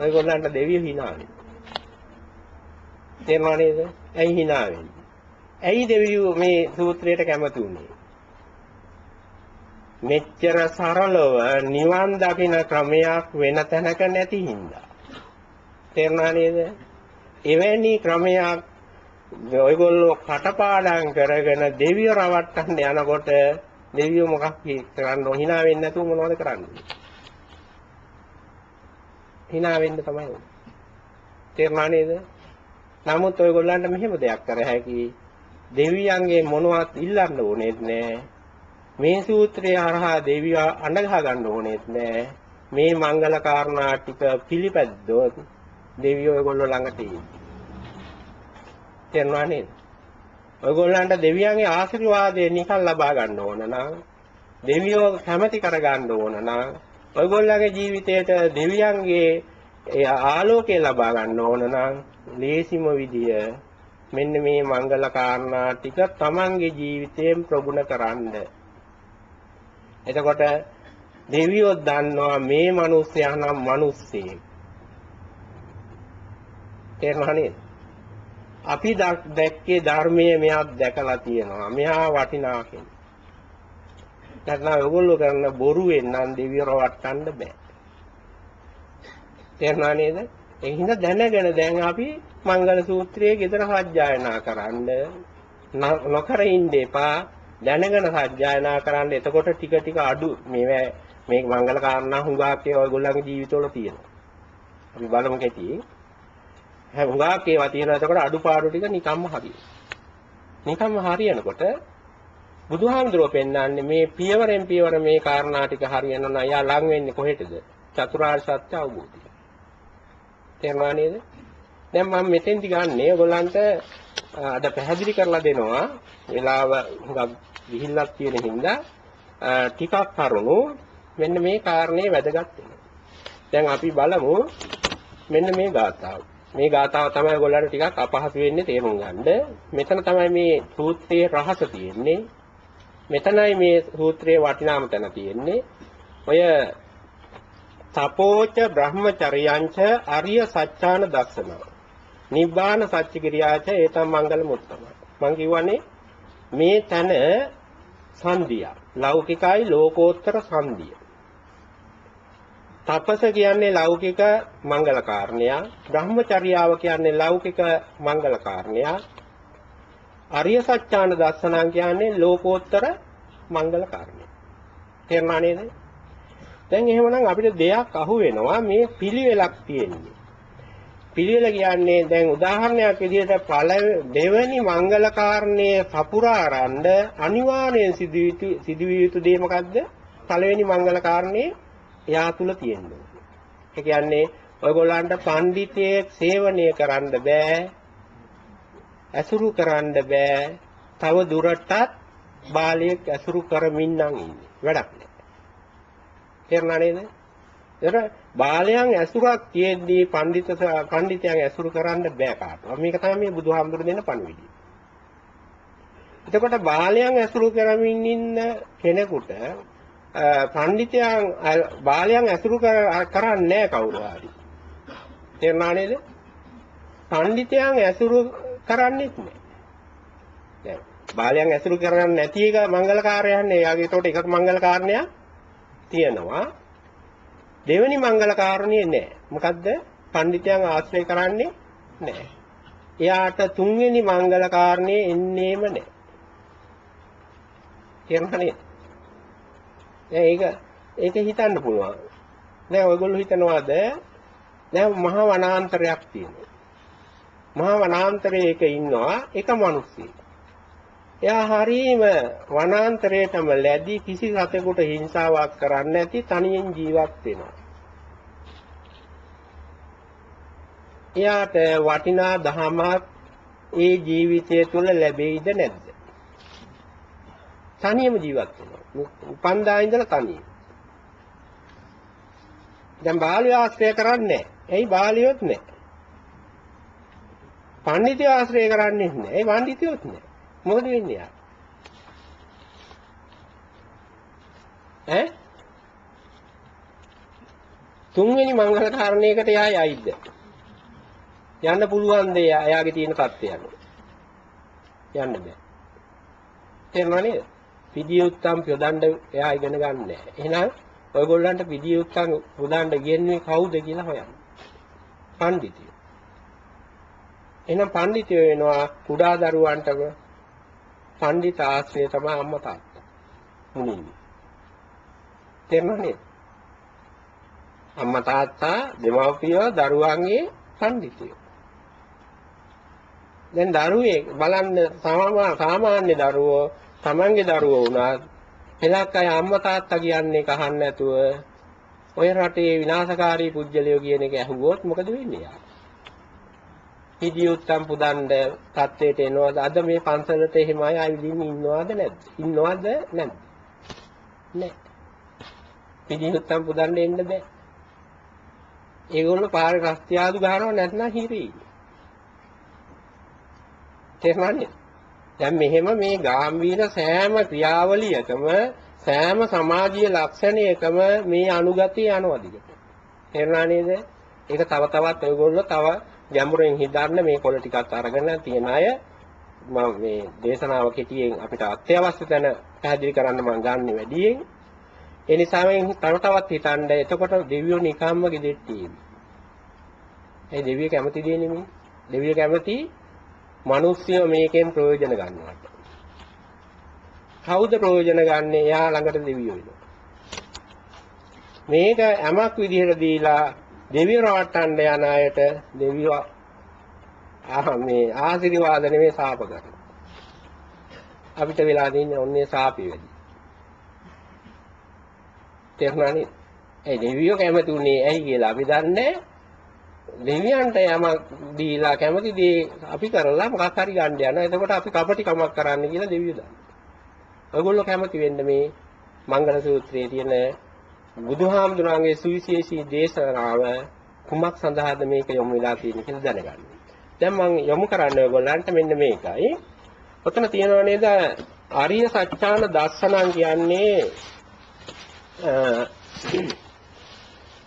ඔයගොල්ලන්ට දෙවියෝ hina වෙන්නේ. තේරුණා නේද? ඇයි hina වෙන්නේ? ඇයි දෙවියෝ මේ සූත්‍රයට කැමති වුනේ? මෙච්චර සරලව නිවන් දකින ක්‍රමයක් වෙන තැනක නැති හින්දා. තේරුණා නේද? එවැනි ක්‍රමයක් ඔයගොල්ලෝ කටපාඩම් කරගෙන දෙවියෝ රවට්ටන්න යනකොට දෙවියෝ මොකක් කරන්න ඕන hina වෙන්නේ නැතුව මොනවද කරන්නේ? hina වෙන්න තමයි. තේරුණා නේද? නමුත් ඔයගොල්ලන්ට මෙහෙම දෙයක් කර හැකි දෙවියන්ගේ මොනවත් ඉල්ලන්න ඕනෙත් නෑ. මේ සූත්‍රය හරහා දෙවියා අඬගහ ගන්න ඕනෙත් නෑ. මේ මංගල කාරණා ටික පිළිපැද්දොත් දෙවියෝ ඔයගොල්ලෝ ළඟට එයි. තේරුණා නේද? ඔයගොල්ලන්ට දෙවියන්ගේ ආශිර්වාදය නිකන් ලබා ගන්න ඕන නම් දෙවියෝ කැමැති කර ගන්න ඕන නම් ඔයගොල්ලන්ගේ ජීවිතයට දෙවියන්ගේ ඒ ආලෝකය ලබා ගන්න ඕන නම් ලේසිම විදිය මෙන්න මේ මංගල කාරණා ටික තමන්ගේ ජීවිතයෙන් ප්‍රගුණ කරන්න. එතකොට දෙවියෝ දන්නවා මේ මිනිස්යා නම් මිනිස්සෙක්. තේරුණා නේද? අපි දැක්කේ ධර්මයේ මෙයා දැකලා තියෙනවා. මෙහා වටිනා කෙනෙක්. නැත්නම් ඔයගොල්ලෝ කරන බොරුවෙන් නම් දෙවියව රවට්ටන්න බෑ. තේරුණා නේද? ඒ හින්දා දැනගෙන දැන් අපි මංගල සූත්‍රයේ ගෙදර සජ්ජායනා කරන්න නොකර ඉන්න එපා. දැනගෙන සජ්ජායනා කරන්න. එතකොට ටික ටික අඩු මේ මේ මංගල කාරණා හුඟක් ඒ ඔයගොල්ලන්ගේ ජීවිතවල තියෙනවා. අපි බලමු කෙටි. හුඟක් ඒවා තියෙනවා එතකොට අඩුපාඩු ටික නිකම්ම හරියනවා. නිකම්ම හරියනකොට බුදුහාමුදුරුව පෙන්වන්නේ මේ පියවරෙන් පියවර මේ කාරණා ටික හරියනවා නම් යා ලං වෙන්නේ කොහෙටද? චතුරාර්ය සත්‍ය අවබෝධය. තේරුණා නේද? දැන් මම මෙතෙන්දි ගන්නේ ඔයගොල්ලන්ට අද පැහැදිලි කරලා දෙනවා. වෙලාව හුඟක් ගිහිල්ලක් තියෙන හින්දා ටිකක් කරුණු මෙන්න මේ කාරණේ වැදගත් වෙනවා. දැන් අපි බලමු මෙන්න මේ ගාථාව. මේ ගාථාව තමයි ඔයගොල්ලන්ට ටිකක් අපහසු වෙන්නේ තේරුම් ගන්න. මෙතන තමයි මේ සූත්‍රයේ රහස තියෙන්නේ. මෙතනයි මේ සූත්‍රයේ වටිනාම තැන තියෙන්නේ. ඔය තපෝච බ්‍රහ්මචර්යංච අරිය සත්‍යාන දර්ශනව. නිබ්බාන සත්‍ය කිරියාච ඒතම් මංගල මුත්තම. මං කියවනේ මේ තැන සංදිය. ලෞකිකයි ලෝකෝත්තර සංදිය. තපස කියන්නේ ලෞකික මංගල කාරණයක්. බ්‍රහ්මචර්යාව කියන්නේ ලෞකික මංගල කාරණයක්. අරිය සත්‍යාන දර්ශනං කියන්නේ ලෝකෝත්තර මංගල කාරණයක්. තේරුණා නේද? දැන් එහෙමනම් අපිට දෙයක් අහු වෙනවා මේ පිළිවෙලක් තියෙන්නේ. පිළිවෙල කියන්නේ දැන් උදාහරණයක් විදිහට පළ දෙවනි මංගල කාරණයේ සපුරාරණ්ඩ අනිවාර්යෙන් සිදුවිය යුතු දේ මොකද්ද? පළවෙනි මංගල කාරණේ එයා තුල තියෙනවා. ඒ කියන්නේ ඔයගොල්ලන්ට පඬිතෙක් සේවනය කරන්න බෑ. ඇසුරු කරන්න බෑ. තව දුරටත් බාලයෙක් ඇසුරු කරමින් නම් ඉන්නේ. වැඩක් නෑ. තේරුණා නේද? ඒතර බාලයන් ඇසුරක් තියෙද්දී පඬිත පඬිතයන් ඇසුරු කරන්න බෑ කාටවත්. මේක තමයි මේ බුදුහාමුදුරු දෙන පණිවිඩය. එතකොට බාලයන් ඇසුරු කරමින් ඉන්න කෙනෙකුට පඬිතයන් බාලයන් ඇසුරු කරන්නේ නැහැ කවුරු හරි. තේරුණා නේද? පඬිතයන් ඇසුරු කරන්නේත් නැහැ. දැන් බාලයන් ඇසුරු කරන්නේ නැති එක මංගල කාර්යයන් නේ. යාගේ ඒතකොට එකක් මංගල කාරණයක් තියෙනවා. දෙවෙනි මංගල කාරණේ නැහැ. මොකද්ද? පඬිතයන් ආශ්‍රය කරන්නේ නැහැ. එයාට තුන්වෙනි මංගල කාරණේ එන්නේම නැහැ. තේරුණා නේද? දැන් ඒක ඒක හිතන්න පුළුවන්. දැන් ඔයගොල්ලෝ හිතනවාද දැන් මහා වනාන්තරයක් තියෙනවා. මහා වනාන්තරයක ඉන්නවා එක මිනිස්සෙක්. එයා හරීම වනාන්තරයටම ලැබී කිසි සතෙකුට හිංසාවක් කරන්නේ නැති තනියෙන් ජීවත් වෙනවා. එයාට වටිනා දහමක් ඒ ජීවිතය තුළ ලැබෙයිද නැද්ද? තනියම ජීවත් වෙනවා. උපන්දා ඉඳලා තනියම. දැන් බාලය ආශ්‍රය කරන්නේ නැහැ. ඇයි බාලියොත් නැහැ? පඬිතුය ආශ්‍රය කරන්නේ නැහැ. ඒ පඬිතුයොත් නැහැ. මොකද වෙන්නේ යා? ඈ? තුන්වෙනි මංගල කාරණයකට යා යයිද? යන්න පුළුවන් දෙය එයාගේ තියෙන තත්ත්වයන්. යන්න බෑ. තේරුණා නේද? පිදියුත්තම් යොදන්න එයා ඉගෙන ගන්න නැහැ. එහෙනම් ඔයගොල්ලන්ට පිදියුත්තම් යොදන්න ඉගෙනුවේ කවුද කියලා හොයන්න. පඬිතුයෝ. එහෙනම් පඬිතුයෝ වෙනවා කුඩා දරුවන්ටම පඬිත ආශ්‍රය තමයි අම්මා තාත්තා. මුලින්ම. තේරුණා නේද? අම්මා තාත්තා දෙමව්පියෝ දරුවන්ගේ පඬිතුයෝ. දැන් දරුවේ බලන්න සාමාන්‍ය දරුවෝ තමන්ගේ දරුවෝ වුණත් එලක් අය අම්මා තාත්තා කියන්නේ කහන්න නැතුව ඔය රටේ විනාශකාරී පුජ්‍යලියෝ කියන එක ඇහුවොත් මොකද වෙන්නේ යා? හිදියුත්තම් පුදන්න තත්වයට එනවද? අද මේ පන්සලට එහෙම අය ආවිදින් ඉන්නවද නැද්ද? ඉන්නවද නැද්ද? නැහැ. හිදියුත්තම් පුදන්න එන්න බෑ. ඒගොල්ලෝ පාරේ රස්තියාදු ගහනව නැත්නම් හිරේ. තේරුණානේ? දැන් මෙහෙම මේ ගාම්භීර සෑම ක්‍රියාවලියකම සෑම සමාජීය ලක්ෂණයකම මේ අනුගතිය යනවා දිගට. තේරුණා නේද? ඒක තව තවත් ඔයගොල්ලෝ තව ගැඹුරින් හිතන්න මේ කොළ ටිකක් අරගෙන තියෙන අය මම මේ දේශනාව කෙටියෙන් අපිට අත්‍යවශ්‍ය තැන පැහැදිලි කරන්න මම ගන්න වැඩියෙන් ඒ නිසා මේ තව තවත් හිතන්න එතකොට දෙවියෝ නිකම්ම ගෙදෙට්ට තියෙන්නේ. ඒ දෙවියෝ කැමති දෙන්නේ නෙමෙයි. දෙවියෝ කැමති මිනිස්සුયો මේකෙන් ප්‍රයෝජන ගන්නවට. කවුද ප්‍රයෝජන ගන්නෙ? එයා ළඟට දෙවියෝ ඉන්නවා. මේක යමක් විදිහට දීලා දෙවියෝ රවට්ටන්න යන අයට දෙවියෝ ආ මේ ආශිර්වාද නෙමෙයි සාප කරනවා. අපිට වෙලා තියෙන්නේ ඔන්නේ සාපේ වැඩි. තේරුණානේ? ඒ දෙවියෝ කැමති උනේ ඇයි කියලා අපි දන්නේ දෙවියන්ට යමක් දීලා කැමති දේ අපි කරලා මොකක් හරි ගන්න යනවා. එතකොට අපි කපටි කමක් කරන්න කියලා දෙවියෝ දන්නවා. ඔයගොල්ලෝ කැමති වෙන්න මේ මංගල සූත්‍රයේ තියෙන බුදුහාමුදුරන්ගේ සුවිශේෂී දේශනාව කුමක් සඳහාද මේක යොමු වෙලා තියෙන්නේ කියලා දැනගන්න. දැන් මම යොමු කරන්නේ ඔයගොල්ලන්ට මෙන්න මේකයි. ඔතන තියෙනවා නේද ආර්ය සත්‍යාන දර්ශනං කියන්නේ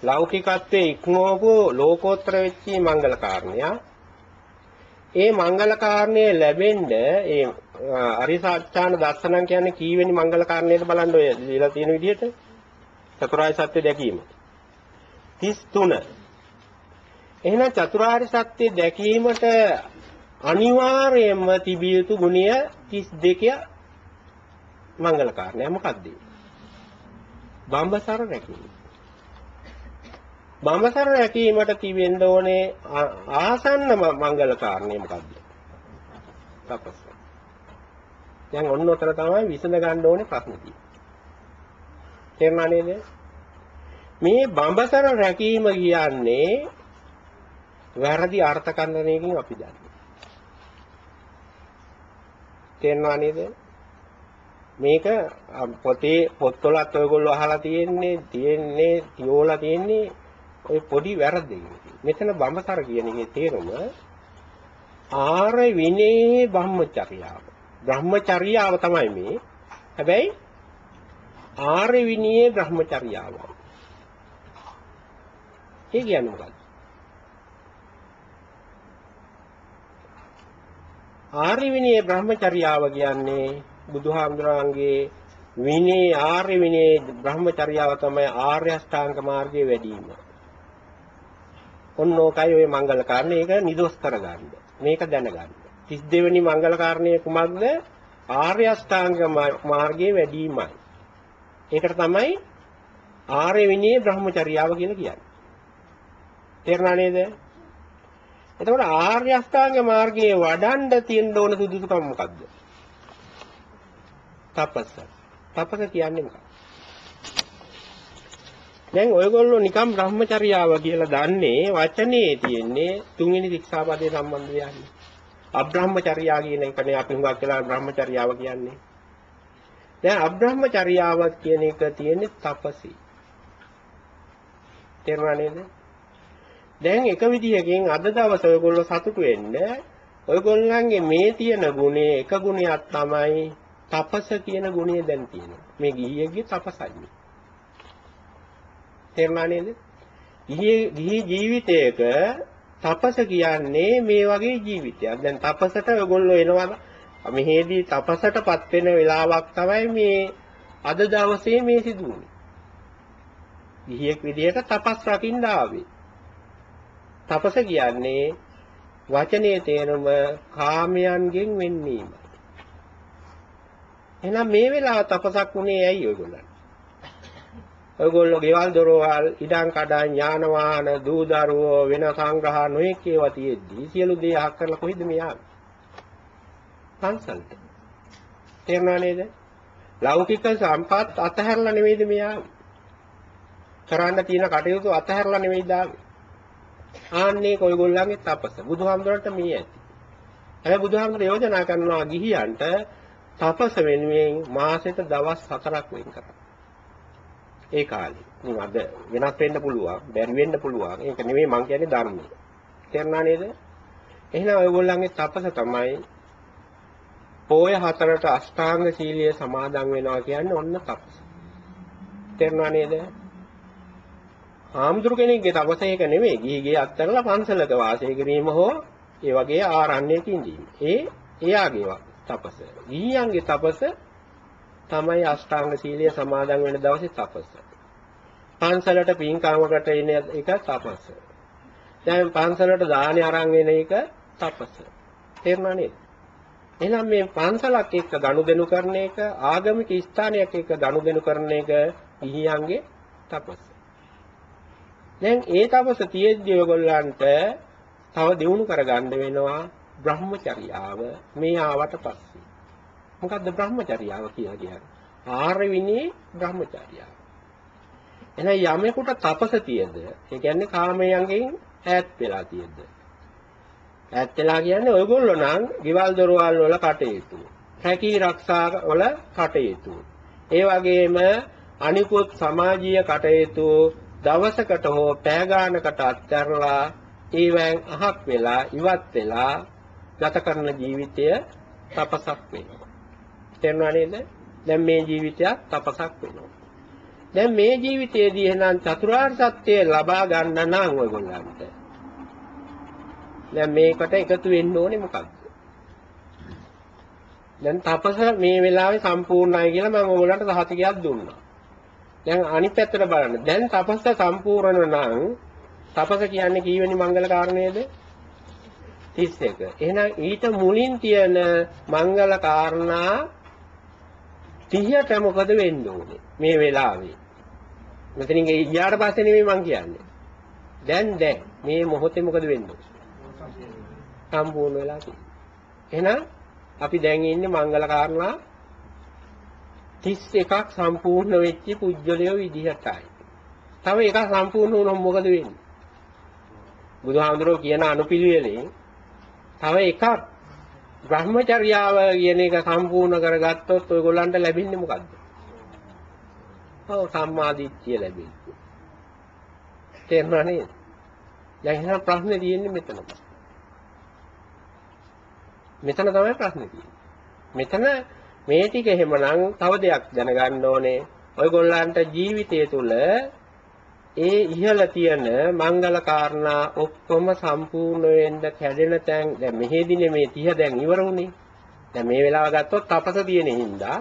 ලෞකිකත්වයේ ඉක්මවපු ලෝකෝත්තර වෙච්ච මංගල කාරණයක්. ඒ මංගල කාරණේ ලැබෙන්න ඒ අරිසත්‍යාන දර්ශනං කියන්නේ කීවෙනි මංගල කාරණේද බලන්න ඔය දීලා තියෙන විදිහට චතුරාර්ය සත්‍ය දැකීම 33 එහෙනම් චතුරාර්ය සත්‍ය දැකීමට අනිවාර්යයෙන්ම තිබිය යුතු ගුණය 32 මංගල කාරණය මොකක්ද? බඹසර රැකීම. බඹසර රැකීමට තිබෙන්න ඕනේ ආසන්න මංගල කාරණේ මොකක්ද? තපස්. දැන් ඔන්න උතර තමයි විසඳ ගන්න ඕනේ ප්‍රශ්නේ තියෙන්නේ. තේරුණා නේද? මේ බඹසර රැකීම කියන්නේ වැරදි අර්ථකථනයකින් අපි දන්නේ. තේරෙනව නේද? මේක පොතේ පොත්වලත් ඔයගොල්ලෝ අහලා තියෙන්නේ තියෙන්නේ තියෝලා තියෙන්නේ ඔය පොඩි වැරද්දකින්. මෙතන බඹසර කියන එකේ තේරුම ආර විනේ බ්‍රහ්මචර්යාව. බ්‍රහ්මචර්යාව තමයි මේ. හැබැයි ආර විනයේ බ්‍රහ්මචර්යාව. ඒ කියන්නේ මොකක්ද? ආර්ය විනයේ බ්‍රහ්මචර්යාව කියන්නේ බුදුහාමුදුරන්ගේ විනී ආර්ය විනයේ බ්‍රහ්මචර්යාව තමයි ආර්ය අෂ්ටාංග මාර්ගයේ වැඩිම. ඔන්නෝකයි ඔය මංගල කාරණේ ඒක නිදොස් කරගන්න. මේක දැනගන්න. 32 වෙනි මංගල කාරණේ කුමක්ද? ආර්ය අෂ්ටාංග මාර්ගයේ වැඩිමයි. ඒකට තමයි ආර්ය විනයේ බ්‍රහ්මචර්යාව කියලා කියන්නේ. තේරුණා නේද? එතකොට ආර්ය අෂ්ටාංග මාර්ගයේ වඩන්න තියෙන්න ඕන සුදුසුකම මොකද්ද? තපස. තපස කියන්නේ මොකක්ද? දැන් ඔයගොල්ලෝ නිකම් බ්‍රහ්මචර්යාව කියලා දන්නේ වචනේ තියෙන්නේ තුන්වෙනි ශික්ෂාපදයේ සම්බන්ධ යන්නේ. අබ්‍රහ්මචර්යා කියන එකනේ අපි හුඟක් වෙලා බ්‍රහ්මචර්යාව කියන්නේ. දැන් අබ්‍රහ්මචර්යාව කියන එක තියෙන්නේ තපසි. තේරුණා නේද? දැන් එක විදිහකින් අද දවසේ ඔයගොල්ලෝ සතුටු වෙන්න ඔයගොල්ලන්ගේ මේ තියෙන ගුණේ එක ගුණයක් තමයි තපස කියන ගුණය දැන් තියෙනවා. මේ ගිහියෙක්ගේ තපසයි. තේරුණා නේද? ගිහි ජීවිතයක තපස කියන්නේ මේ වගේ ජීවිතයක්. දැන් තපසට ඔයගොල්ලෝ එනවා මෙහෙදී තපසටපත් වෙන වෙලාවක් තමයි මේ අද දවසේ මේ සිදුවුනේ. ගිහියෙක් විදිහට තපස් රකින්න ආවේ. තපස කියන්නේ වචනේ තේරුම කාමයන්ගෙන් වෙන්වීම. එහෙනම් මේ වෙලාව තපසක් උනේ ඇයි ඔයගොල්ලන්? ඔයගොල්ලෝ ගෙවල් දොරවල් ඉඩම් කඩම් ඥාන වාහන දූ දරුවෝ වෙන සංග්‍රහ නොයෙක් ඒවා තියෙද්දි සියලු දේ අහක් කරලා කොහෙද මේ ආවේ? පන්සලට. තේරුණා නේද? ලෞකික සම්පත් අතහැරලා නෙවෙයිද මේ ආවේ? කරන්න තියෙන කටයුතු අතහැරලා නෙවෙයිද ආවේ? ආන්නේ කොයිගොල්ලන්ගේ තපස. බුදුහාමුදුරන්ට මේ ඇති. හැබැයි බුදුහාමුදුර යෝජනා කරනවා ගිහියන්ට තපස වෙනුවෙන් මාසෙට දවස් 4ක් වෙන් කරන්න. ඒ කාලේ. ඉතින් අද වෙනස් වෙන්න පුළුවන්, බැරි වෙන්න පුළුවන්. ඒක නෙමෙයි මං කියන්නේ ධර්මය. තේරුණා නේද? එහෙනම් ඔයගොල්ලන්ගේ තපස තමයි පෝය හතරට අෂ්ටාංග සීලය සමාදන් වෙනවා කියන්නේ ඔන්න තපස. තේරුණා නේද? ආම්දුරු කෙනෙක්ගේ තපස ඒක නෙමෙයි. ගිහිගේ අත්තරලා පන්සලක වාසය කිරීම හෝ ඒ වගේ ආරණ්‍යයක ඉඳීම. ඒ එයාගේ තපස. ගිහියන්ගේ තපස තමයි අෂ්ටාංග සීලය සමාදන් වෙන දවසේ තපස. පන්සලට පින්කාමකට එන එක තපස. දැන් පන්සලට දානි අරන් එන එක තපස. තේරුණා නේද? එහෙනම් මේ පන්සලක් එක්ක ගනුදෙනු කරන එක ආගමික ස්ථානයක් එක්ක ගනුදෙනු කරන එක ගිහියන්ගේ තපස. දැන් ඒ තපස තියෙද්දි ඔයගොල්ලන්ට තව දියුණු කරගන්න වෙනවා බ්‍රහ්මචර්යාව මේ ආවට පස්සේ. මොකද්ද බ්‍රහ්මචර්යාව කියලා කියන්නේ? ආර්ය විනී බ්‍රහ්මචර්යාව. එහෙනම් යමෙකුට තපස තියද, ඒ කියන්නේ කාමයන්ගෙන් ඈත් වෙලා තියද. ඈත් වෙලා කියන්නේ ඔයගොල්ලෝ නම් ගෙවල් දොරවල් වල කටයුතු, රැකී ආරක්ෂා වල කටයුතු. ඒ වගේම අනිකුත් සමාජීය කටයුතු දවසකට හෝ පැය ගානකට අත්හැරලා ඒවෙන් අහක් වෙලා ඉවත් වෙලා ගත කරන ජීවිතය තපසක් වෙනවා. තේරුණා නේද? දැන් මේ ජීවිතයක් තපසක් වෙනවා. දැන් මේ ජීවිතයේදී එහෙනම් චතුරාර්ය සත්‍ය ලබා ගන්න නම් ඔයගොල්ලන්ට දැන් මේකට එකතු වෙන්න ඕනේ මොකක්ද? දැන් තපස මේ වෙලාවේ සම්පූර්ණයි කියලා මම ඔයගොල්ලන්ට සහතිකයක් දුන්නා. දැන් අනිත් පැත්තට බලන්න. දැන් තපස සම්පූර්ණ නම් තපස කියන්නේ කීවෙනි මංගල කාරණේද? 31. එහෙනම් ඊට මුලින් තියෙන මංගල කාරණා 30ට මොකද වෙන්න ඕනේ මේ වෙලාවේ? මෙතනින් ගියාට පස්සේ නෙමෙයි මං කියන්නේ. දැන් දැන් මේ මොහොතේ මොකද වෙන්නේ? සම්පූර්ණ වෙලා තියෙනවා. එහෙනම් අපි දැන් ඉන්නේ මංගල කාරණා 31ක් සම්පූර්ණ වෙච්ච පුජ්‍යලයෝ විදිහටයි. තව එකක් සම්පූර්ණ වුණොත් මොකද වෙන්නේ? බුදුහාමුදුරුවෝ කියන අනුපිළිවෙලෙන් තව එකක් බ්‍රහ්මචර්යාව කියන එක සම්පූර්ණ කරගත්තොත් ඔයගොල්ලන්ට ලැබෙන්නේ මොකද්ද? ඔව් සම්මාදිට්ඨිය ලැබෙන්නේ. තේරුණා නේද? දැන් එහෙනම් ප්‍රශ්නේ තියෙන්නේ මෙතන. මෙතන තමයි ප්‍රශ්නේ තියෙන්නේ. මෙතන මේ ටික එහෙමනම් තව දෙයක් දැනගන්න ඕනේ. ඔයගොල්ලන්ට ජීවිතය තුළ ඒ ඉහළ තියෙන මංගල කාරණා ඔක්කොම සම්පූර්ණ වෙන්න කැඩෙන තැන් දැන් මෙහෙදිනේ මේ 30 දැන් ඉවර වුණේ. දැන් මේ වෙලාව ගත්තොත් තපස තියෙන හින්දා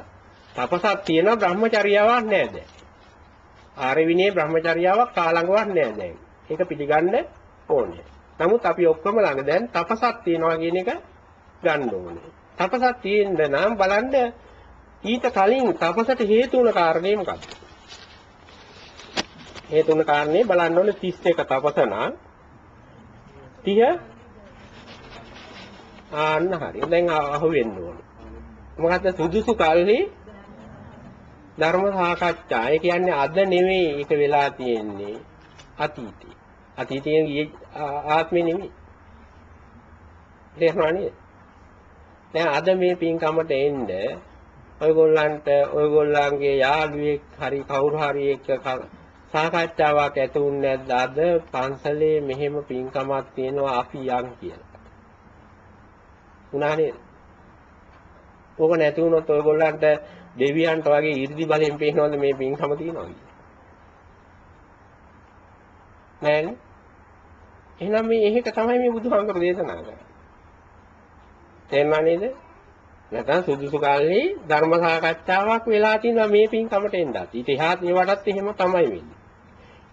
තපසක් තියෙන බ්‍රහ්මචර්යාවක් නෑ දැන්. ආර්ය විනය බ්‍රහ්මචර්යාවක් කාලඟවක් නෑ දැන්. ඒක පිළිගන්න ඕනේ. නමුත් අපි ඔක්කොම ළඟ දැන් තපසක් තියෙනවා කියන එක ගන්න ඕනේ. තපසක් තියෙන්න නම් බලන්න ඊට කලින් තපසට හේතු වුණ කාරණේ මොකක්ද? හේතු වුණ කාරණේ බලන්න ඕනේ 31 තපසනා 30 ආන්න හරි. දැන් අහු වෙන්න ඕනේ. මොකද්ද සුදුසු කල්හි ධර්ම සාකච්ඡා. ඒ කියන්නේ අද නෙවෙයි ඒක වෙලා තියෙන්නේ අතීතේ. අතීතයේ ගිය ආත්මේ නෙවෙයි. තේරුණානේ? දැන් අද මේ පින්කමට එන්න ඔයගොල්ලන්ට ඔයගොල්ලන්ගේ යාළුවෙක් හරි කවුරු හරි එක්ක සාකච්ඡාවක් ඇති වුනේ නැද්ද අද පන්සලේ මෙහෙම පින්කමක් තියෙනවා අපි යන් කියලා. උනානේ. ඕක නැති වුණොත් ඔයගොල්ලන්ට දෙවියන්ට වගේ 이르දි බලෙන් පේනවද මේ පින්කම තියෙනවා කියලා. නෑනේ. එහෙනම් මේ එහෙක තමයි මේ බුදුහාමුදුරු දේශනා කරන්නේ. තේරුණා නේද? නැත්නම් සුදුසු කාලේ ධර්ම සාකච්ඡාවක් වෙලා තියෙනවා මේ පින්කමට එන්නත්. ඊට එහාත් ඒවටත් එහෙම තමයි වෙන්නේ.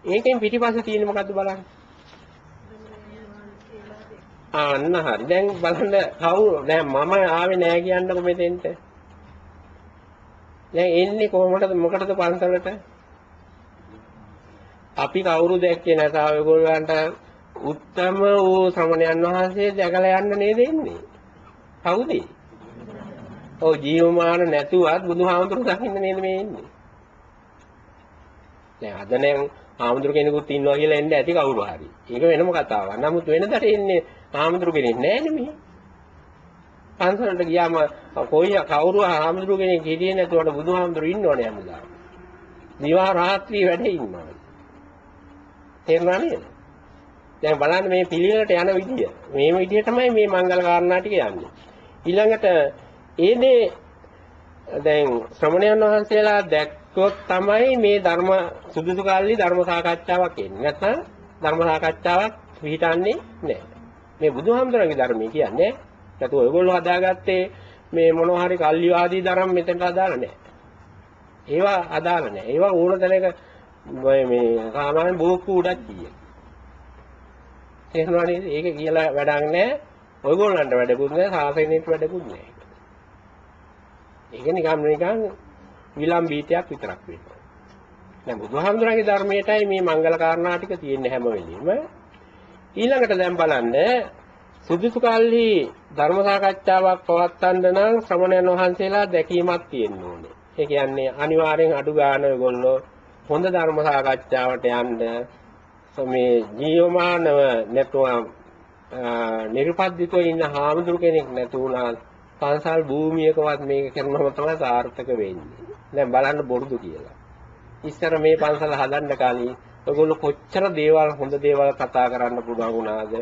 ඒකෙන් පිටිපස්සේ තියෙන්නේ මොකද්ද බලන්න. අන්න හරි. දැන් බලන්න කවුරු දැන් මම ආවේ නෑ කියන්නකො මෙතෙන්ට. දැන් එන්නේ කොහොමද මොකටද පන්සලට? අපි කවුරු දැක්කේ නැත ඔයගොල්ලන්ට උත්තම වූ ශ්‍රමණයන් වහන්සේ දැකලා යන්න නේද එන්නේ? කවුද? ඔව් ජීවමාන නැතුවත් බුදුහාමුදුරු දකින්න නේද මේ ඉන්නේ. දැන් අද නම් හාමුදුරු කෙනෙකුත් ඉන්නවා කියලා එන්නේ ඇති කවුරු හරි. ඒක වෙනම කතාවක්. නමුත් වෙනදට එන්නේ හාමුදුරු කෙනෙක් නැහැ නේ පන්සලට ගියාම කොයි කවුරු හාමුදුරු කෙනෙක් හිටියේ නැතුවට බුදුහාමුදුරු ඉන්නවනේ හැමදාම. දිවා රාත්‍රී වැඩේ ඉන්නවා. තේරුණා නේද? දැන් බලන්න මේ පිළිවෙලට යන විදිය. මේ විදිය තමයි මේ මංගල කාරණා ටික යන්නේ. ඊළඟට ඒ දේ දැන් ශ්‍රමණයන් වහන්සේලා දැක්කොත් තමයි මේ ධර්ම සුදුසු කාලේ ධර්ම සාකච්ඡාවක් එන්නේ. නැත්නම් ධර්ම සාකච්ඡාවක් පිළිටන්නේ නැහැ. මේ බුදුහාමුදුරන්ගේ ධර්මය කියන්නේ නැතු ඔයගොල්ලෝ හදාගත්තේ මේ මොනවා හරි කල්ලිවාදී ධර්ම මෙතනට අදාළ නැහැ. ඒවා අදාළ නැහැ. ඒවා ඕන තැනක මේ සාමාන්‍ය බෝක්කු උඩක් කියේ. තේරුණා නේද? ඒක කියලා වැඩක් නැහැ. ඔයගොල්ලන්ට වැඩකුත් නැහැ, සාසනෙට වැඩකුත් නැහැ. ඒක නිකම් නිකන් විලම්බීතයක් විතරක් වෙනවා. දැන් බුදුහාමුදුරන්ගේ ධර්මයටයි මේ මංගල කාරණා ටික තියෙන්නේ හැම වෙලෙම. ඊළඟට දැන් බලන්න සුදුසු කල්හි ධර්ම සාකච්ඡාවක් පවත්වන්න නම් ශ්‍රමණයන් වහන්සේලා දැකීමක් තියෙන්න ඕනේ. ඒ කියන්නේ අනිවාර්යෙන් අඩු ගන්න ඔයගොල්ලෝ හොඳ ධර්ම සාකච්ඡාවට යන්න මේ ජීවමානව නැතුව නිර්පද්දිතව ඉන්න හාමුදුරු කෙනෙක් නැතුණා පන්සල් භූමියකවත් මේක කරනම තමයි සාර්ථක වෙන්නේ. දැන් බලන්න බොරුදු කියලා. ඉස්සර මේ පන්සල හදන්න කලින් ඔයගොල්ලෝ කොච්චර දේවල් හොඳ දේවල් කතා කරන්න පුළුවන් වුණාද?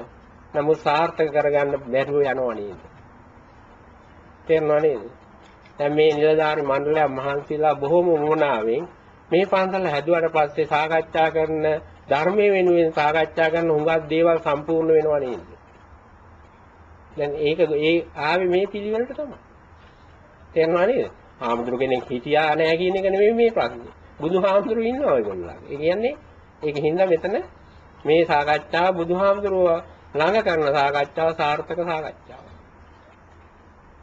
නමුත් සාර්ථක කරගන්න බැරුව යනව නේද? තේරෙනව නේද? දැන් මේ නිලධාරි මණ්ඩලය මහන්සිලා බොහොම වුණාවෙන් මේ පන්සල හැදුවට පස්සේ සාකච්ඡා කරන ධර්මයේ වෙනුවෙන් සාකච්ඡා කරන හුඟක් දේවල් සම්පූර්ණ වෙනව නේද? දැන් ඒක ඒ ආවේ මේ පිළිවෙලට තමයි. තේරෙනව නේද? හාමුදුරු කෙනෙක් හිටියා නැහැ කියන එක නෙමෙයි මේ ප්‍රශ්නේ. බුදුහාමුදුරු ඉන්නවා ඒගොල්ලන්ගේ. ඒ කියන්නේ ඒකින්ද මෙතන මේ සාකච්ඡාව බුදුහාමුදුරුව ළඟ කරන සාකච්ඡාව සාර්ථක සාකච්ඡාවක්.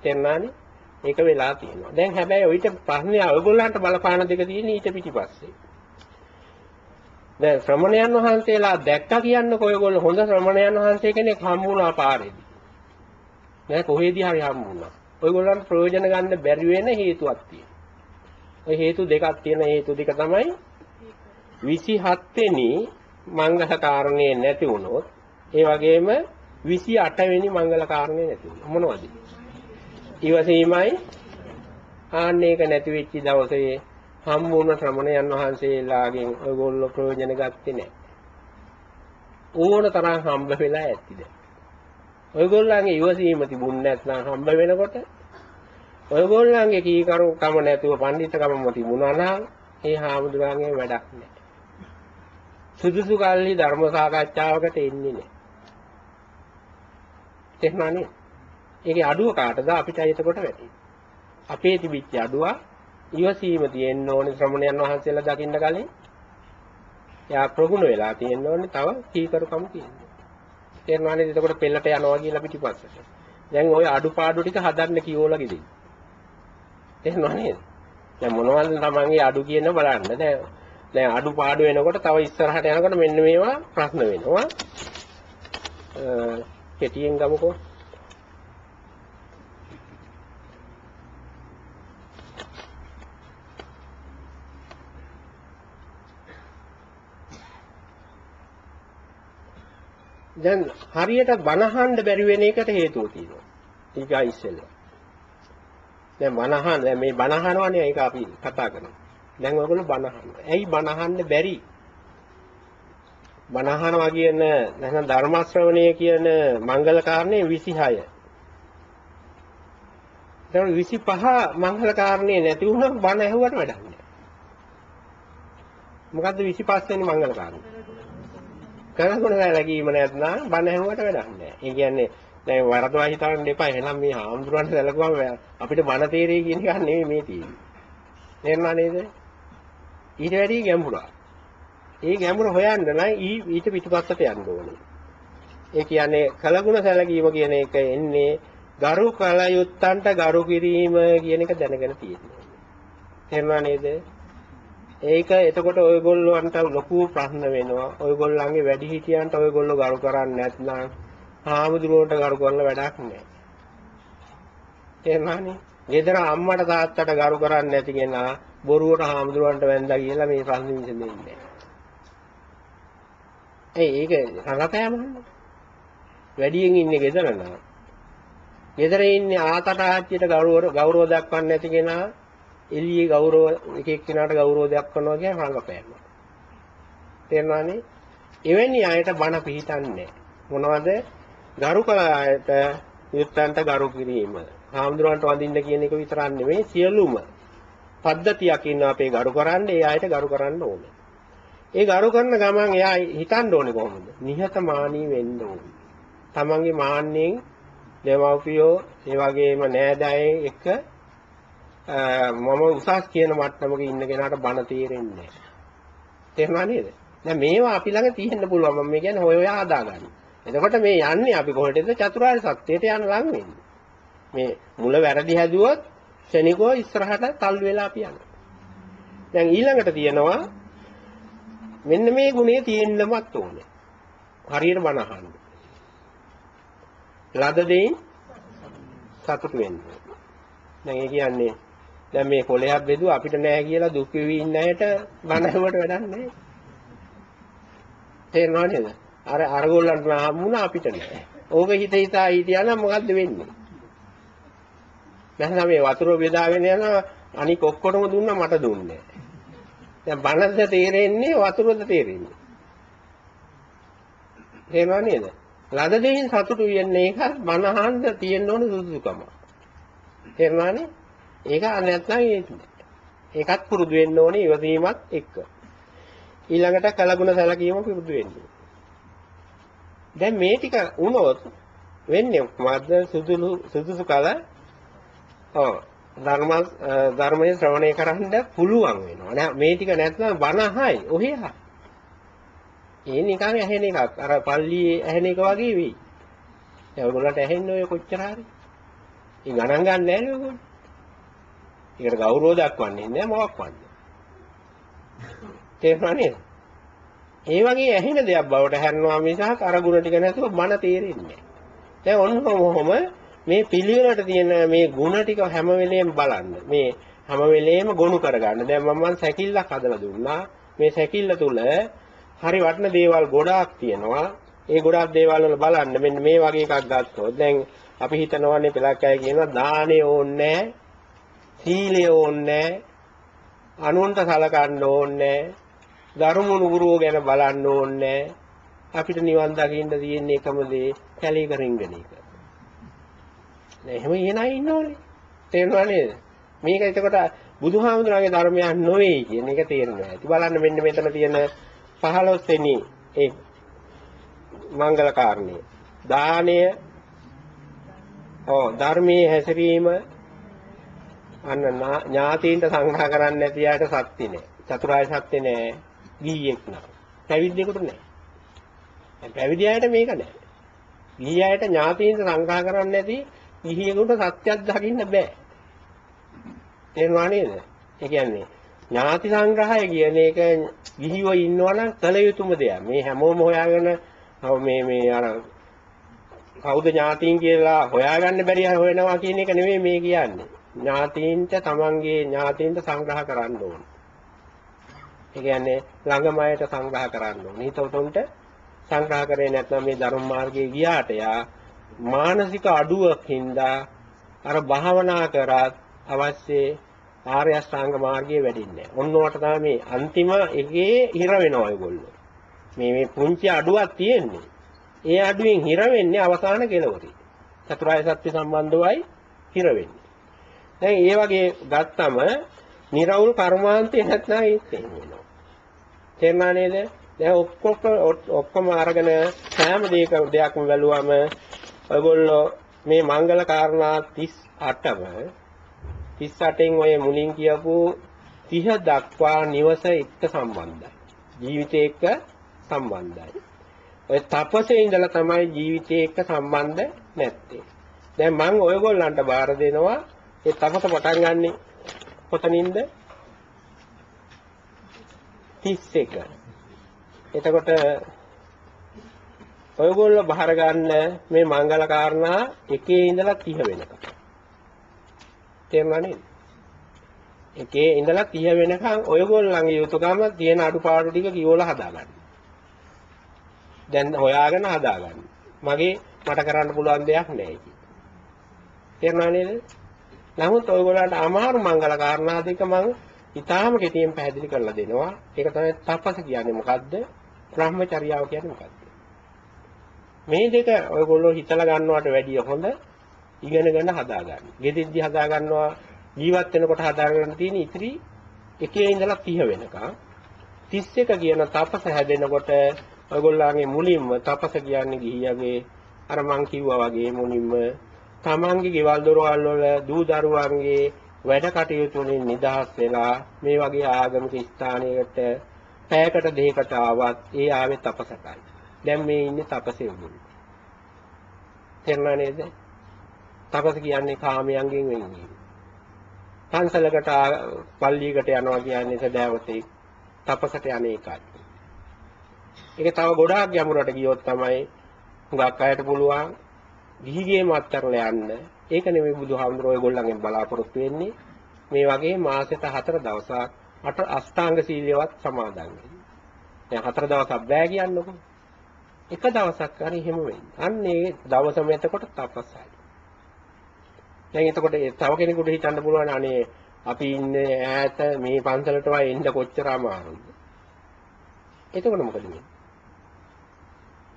තේරුණානේ? ඒක වෙලා තියෙනවා. දැන් හැබැයි ඔయిత ප්‍රශ්නේ ඔයගොල්ලන්ට බලපාන දෙක තියෙන ඊට පිටිපස්සේ. දැන් ශ්‍රමණයන් වහන්සේලා දැක්කා කියන්නකෝ ඔයගොල්ලෝ හොඳ ශ්‍රමණයන් වහන්සේ කෙනෙක් හම්බුණා පාරේදී. නෑ කොහෙදී හරි හම්බුණා. ඔයගොල්ලන්ට ප්‍රයෝජන ගන්න බැරි වෙන හේතුවක් තියෙනවා. ওই හේතු දෙකක් තියෙන හේතු දෙක තමයි 27 වෙනි මංගල කාරණේ නැති වුණොත් ඒ වගේම 28 වෙනි මංගල කාරණේ නැති වුණා. මොනවද? ඊවසීමයි ආන්න ඒක නැති වෙච්ච දවසේ හම්බුන ශ්‍රමණයන් වහන්සේලාගෙන් ඔයගොල්ලෝ ප්‍රයෝජන ගත්තේ නැහැ. ඕන තරම් හම්බ වෙලා ඇතිද? ඔයගොල්ලන්ගේ ඉවසීම තිබුණ නැත්නම් හම්බ වෙනකොට ඔයගොල්ලන්ගේ කීකරු කම නැතුව පඬිතුකමම තිබුණා නම් ඒ හාමුදුරන්ගේ වැඩක් නැහැ. සුදුසු කල්හි ධර්ම සාකච්ඡාවකට එන්නේ නැහැ. තේරුණානේ? ඒකේ අඩුව කාටද අපිට එතකොට වැටෙන්නේ. අපේ තිබිච්ච අඩුව ඉවසීම තියෙන්න ඕනේ ශ්‍රමණයන් වහන්සේලා දකින්න කලින්. එයා ප්‍රගුණ වෙලා තියෙන්න ඕනේ තව කීකරුකම තියෙන්න. තේරෙනවනේ එතකොට පෙළට යනවා කියලා පිටිපස්සට. දැන් ওই අඩුපාඩු ටික හදන්න කියෝලා ගෙදී. තේරෙනව නේද? දැන් මොනවද තමන්ගේ අඩු කියන බලන්න. දැන් දැන් අඩුපාඩු වෙනකොට තව ඉස්සරහට යනකොට මෙන්න මේවා ප්‍රශ්න වෙනවා. කෙටියෙන් ගමුකෝ. දැන් හරියට බනහන්න බැරි වෙන එකට හේතුව තියෙනවා. ඊගා ඉස්සෙල්ලා. දැන් බනහන දැන් මේ බනහනවනේ ඒක අපි කතා කරනවා. දැන් ඔයගොල්ලෝ බනහන. ඇයි බනහන්න බැරි? බනහනවා කියන නැත්නම් ධර්ම ශ්‍රවණය කියන මංගල කාරණේ 26. දැන් 25 මංගල කාරණේ නැති වුණොත් බන ඇහුවට වැඩක් නෑ. මොකද්ද 25 වෙනි මංගල කාරණේ? කරගුණ වැලකීම නැත්නම් බණ ඇහුවට වැඩක් නැහැ. ඒ කියන්නේ දැන් වරදවා හිතන්න එපා. එහෙනම් මේ හාමුදුරන්ට සැලකුවම අපිට බණ තේරෙයි කියන එක නෙමෙයි මේ තියෙන්නේ. තේරුණා නේද? ඊට වැඩි ගැඹුරා. ඒ ගැඹුර හොයන්න නම් ඊට පිටුපස්සට යන්න ඕනේ. ඒ කියන්නේ කලගුණ සැලකීම කියන එක එන්නේ ගරු කල යුත්තන්ට ගරු කිරීම කියන එක දැනගෙන තියෙනවා. තේරුණා නේද? ඒක එතකොට ඔයගොල්ලන්ට ලොකු ප්‍රශ්න වෙනවා. ඔයගොල්ලන්ගේ වැඩිහිටියන්ට ඔයගොල්ලෝ ගරු කරන්නේ නැත්නම් හාමුදුරුවන්ට ගරු කරන්න වැඩක් නැහැ. තේරුණානේ? ගෙදර අම්මට තාත්තට ගරු කරන්නේ නැති කෙනා බොරුවට හාමුදුරුවන්ට වැන්දා කියලා මේ ප්‍රශ්න විසඳෙන්නේ ඒ ඒක රඟපෑමනේ. වැඩියෙන් ඉන්නේ ගෙදර නම්. ගෙදර ඉන්නේ ආතට ආච්චියට ගෞරව ගෞරව දක්වන්නේ නැති කෙනා එළියේ ගෞරව එක එක්කෙනාට ගෞරව දක්වනවා කියන රංගපෑම. තේරුණානේ? එවැනි අයට බණ පිළිතන්නේ මොනවද? ගරු කළ අයට යුත්තන්ට ගරු කිරීම. හාමුදුරන්ට වඳින්න කියන එක විතරක් නෙමෙයි සියලුම පද්ධතියක් ඉන්නවා අපේ ගරු කරන්න ඒ අයට ගරු කරන්න ඕනේ. ඒ ගරු කරන ගමන් එයා හිතන්න ඕනේ කොහොමද? නිහතමානී වෙන්න ඕනේ. තමන්ගේ මාන්නෙන් දෙමව්පියෝ ඒ වගේම නෑදෑයෝ එක්ක මම උසස් කියන මට්ටමක ඉන්න කෙනාට බන තේරෙන්නේ නැහැ. තේරුණා නේද? දැන් මේවා අපි ළඟ තියෙන්න පුළුවන්. මම මේ කියන්නේ හොය හොයා හදාගන්න. එතකොට මේ යන්නේ අපි කොහෙටද චතුරාර්ය සත්‍යයට යන ලඟ වෙන්නේ. මේ මුල වැරදි හැදුවොත් ශනිකව ඉස්සරහට තල් වෙලා අපි යනවා. දැන් ඊළඟට තියෙනවා මෙන්න මේ ගුණේ තියෙන්නමත් ඕනේ. හරියට බණ අහන්න. ලද දෙයින් සතුටු වෙන්න. දැන් ඒ කියන්නේ දැන් මේ කොලයක් බෙදුව අපිට නෑ කියලා දුක් විවි ඉන්න අයට බනහවට වැඩක් නෑ. තේරෙනව නේද? අර අරගොල්ලන්ට හම්බුණා අපිට නෑ. ඕක හිත හිතා හිටියානම් මොකද්ද වෙන්නේ? දැන් මේ වතුර බෙදාගෙන යනවා අනික ඔක්කොටම දුන්නා මට දුන්නේ දැන් බනද තේරෙන්නේ වතුරද තේරෙන්නේ තේරෙනව නේද ලද දෙයින් සතුටු වෙන්නේ ඒක බන අහන්න තියෙන්න ඕන සුදුසුකම තේරෙනවනේ ඒක නැත්නම් ඒකත් පුරුදු වෙන්න ඕනේ ඉවසීමත් එක්ක ඊළඟට කලගුණ සැලකීම පුරුදු වෙන්න දැන් මේ ටික වුණොත් වෙන්නේ මොකද්ද සුදුසු සුදුසු කල ඔව් ධර්ම ධර්මයේ ශ්‍රවණය කරන්න පුළුවන් වෙනවා. නෑ මේ ටික නැත්නම් බනහයි ඔහෙහා. ඒ නිකන් ඇහෙන එකක්. අර පල්ලියේ ඇහෙන එක වගේ වෙයි. ඒ ඔයගොල්ලන්ට ඇහෙන්නේ ඔය කොච්චර හරි. ඒ ගණන් ගන්න නෑ නේ ඔයගොල්ලෝ. ඒකට ගෞරව දක්වන්නේ නෑ මොකක් වන්නේ. තේරුණා නේද? ඒ වගේ ඇහෙන දෙයක් බවට හැරෙනවා මිසක් අර ගුණ ටික නැතුව මන තේරෙන්නේ නෑ. දැන් ඔන්න කොහොම මේ පිළිවෙලට තියෙන මේ ಗುಣ ටික හැම වෙලෙම බලන්න. මේ හැම වෙලෙම ගොනු කරගන්න. දැන් මම සැකිල්ලක් හදලා දුන්නා. මේ සැකිල්ල තුල හරි වටින දේවල් ගොඩාක් තියෙනවා. ඒ ගොඩාක් දේවල් වල බලන්න මෙන්න මේ වගේ එකක් ගත්තොත් දැන් අපි හිතනවානේ පළක් අය කියනවා දානේ ඕන්නේ සීලය ඕන්නේ අනුන්ට සලකන්න ඕන්නේ ධර්මණු ගුරුව ගැන බලන්න ඕන්නේ අපිට නිවන් දකින්න තියෙන එකම දේ කැලේ කරින්ගෙන එක. නෑ එහෙම ඉගෙන ඉන්නෝනේ. තේරෙනව නේද? මේක එතකොට බුදුහාමුදුරන්ගේ ධර්මයක් නොවේ කියන එක තේරෙනවා. ඇති බලන්න මෙන්න මෙතන තියෙන 15 වෙනි ඒ මංගල කාරණේ. දානය ඔව් ධර්මයේ හැසිරීම අන්න ඥාතීන්ට සංග්‍රහ කරන්නේ නැති අයට සත්‍ය නෑ. චතුරාර්ය සත්‍ය නෑ. ගීයක් නෑ. පැවිද්දෙකුට නෑ. පැවිදි අයට මේක නෑ. ගිහි අයට ඥාතීන්ට සංග්‍රහ කරන්නේ නැති ගිහියෙකුට සත්‍යයක් දකින්න බෑ. තේරුණා නේද? ඒ කියන්නේ ඥාති සංග්‍රහය කියන එක ගිහිව ඉන්නවනම් කල යුතුම දෙයක්. මේ හැමෝම හොයාගෙන මේ මේ අර කවුද ඥාතීන් කියලා හොයාගන්න බැරි හොයනවා කියන එක නෙමෙයි මේ කියන්නේ. ඥාතීන්ට තමන්ගේ ඥාතීන්ට සංග්‍රහ කරන්න ඕන. ඒ කියන්නේ ළඟම අයට සංග්‍රහ කරන්න ඕන. හිතවතුන්ට සංග්‍රහ කරේ නැත්නම් මේ ධර්ම මාර්ගයේ ගියාට යා මානසික අඩුවක් හින්දා අර භාවනා කරත් අවශ්‍ය ආර්ය අෂ්ටාංග මාර්ගයේ වැඩින්නේ නැහැ. ඔන්නෝට තමයි මේ අන්තිම එකේ හිර වෙනවා ඒගොල්ලෝ. මේ මේ පුංචි අඩුවක් තියෙන්නේ. ඒ අඩුවෙන් හිර වෙන්නේ අවසාන කෙලවරේ. චතුරාර්ය සත්‍ය සම්බන්ධවයි හිර වෙන්නේ. දැන් ඒ වගේ ගත්තම නිර්වුල් කර්මාන්තය නැත්නම් ඒත් වෙනවා. තේරුණා නේද? දැන් ඔක්කොම ඔක්කොම අරගෙන සෑම දෙයක්ම බැලුවම ඔයගොල්ලෝ මේ මංගල කාරණා 38ම 38න් ඔය මුලින් කියපු 30 දක්වා නිවස එක්ක සම්බන්ධයි. ජීවිතේ එක්ක සම්බන්ධයි. ඔය තපසේ ඉඳලා තමයි ජීවිතේ එක්ක සම්බන්ධ නැත්තේ. දැන් මම ඔයගොල්ලන්ට බාර දෙනවා ඒ තපස පටන් ගන්නෙ කොතනින්ද? 31. එතකොට ඔයගොල්ලෝ බහර ගන්න මේ මංගල කාරණා එකේ ඉඳලා 30 වෙනකම්. තේරුණා නේද? එකේ ඉඳලා 30 වෙනකම් ඔයගොල්ලන්ගේ යුතුයකම තියෙන අඩුපාඩු ටික කියවලා හදාගන්න. දැන් හොයාගෙන හදාගන්න. මගේ මට කරන්න පුළුවන් දෙයක් නෑ ඒක. තේරුණා නේද? නමුත් ඔයගොල්ලන්ට අමාරු මංගල කාරණා දෙක මම ඊටාම කෙටියෙන් පැහැදිලි කරලා දෙනවා. ඒක තමයි තපස කියන්නේ මොකද්ද? බ්‍රහ්මචර්යාව කියන්නේ මොකද්ද? මේ දෙක ඔයගොල්ලෝ හිතලා ගන්නවට වැඩිය හොඳ ඉගෙනගෙන හදා ගන්න. ගෙදෙද්දි හදා ගන්නවා ජීවත් වෙනකොට හදා ගන්න තියෙන ඉතිරි එකේ ඉඳලා 30 වෙනකම් 31 කියන තපස හැදෙනකොට ඔයගොල්ලන්ගේ මුලින්ම තපස කියන්නේ ගිහියගේ අර මං කිව්වා වගේ මුලින්ම තමන්ගේ ගෙවල් දොරවල් වල දූ දරුවන්ගේ වැඩ කටයුතු වලින් නිදහස් වෙලා මේ වගේ ආගමික ස්ථානයකට පැයකට දෙකකට ආවත් ඒ ආවේ තපසටයි. දැන් මේ ඉන්නේ තපසේ උගුරු. තේරුණා නේද? තපස කියන්නේ කාමයන්ගෙන් වෙන්වීම. පන්සලකට පල්ලියකට යනවා කියන්නේ සදාවතේ තපසට යන්නේ එකයි. ඒක තව ගොඩාක් ගැඹුරට ගියොත් තමයි හුඟක් අයට පුළුවන් ගිහිගේ මත් කරලා යන්න. ඒක නෙමෙයි බුදුහාමුදුරුවෝ ඒගොල්ලන්ගෙන් බලාපොරොත්තු වෙන්නේ. මේ වගේ මාසෙට හතර දවසක් අට අෂ්ටාංග සීලියවත් සමාදන් වෙන්න. දැන් හතර දවසක් බෑ කියන්නකො. එක දවසක් හරි එහෙම වෙන්න. අන්න ඒ දවසම එතකොට තපස්සයි. දැන් එතකොට තව කෙනෙකුට හිතන්න පුළුවන් අනේ අපි ඉන්නේ ඈත මේ පන්සලට වයි එන්න කොච්චර අමාරුද. එතකොට මොකද වෙන්නේ?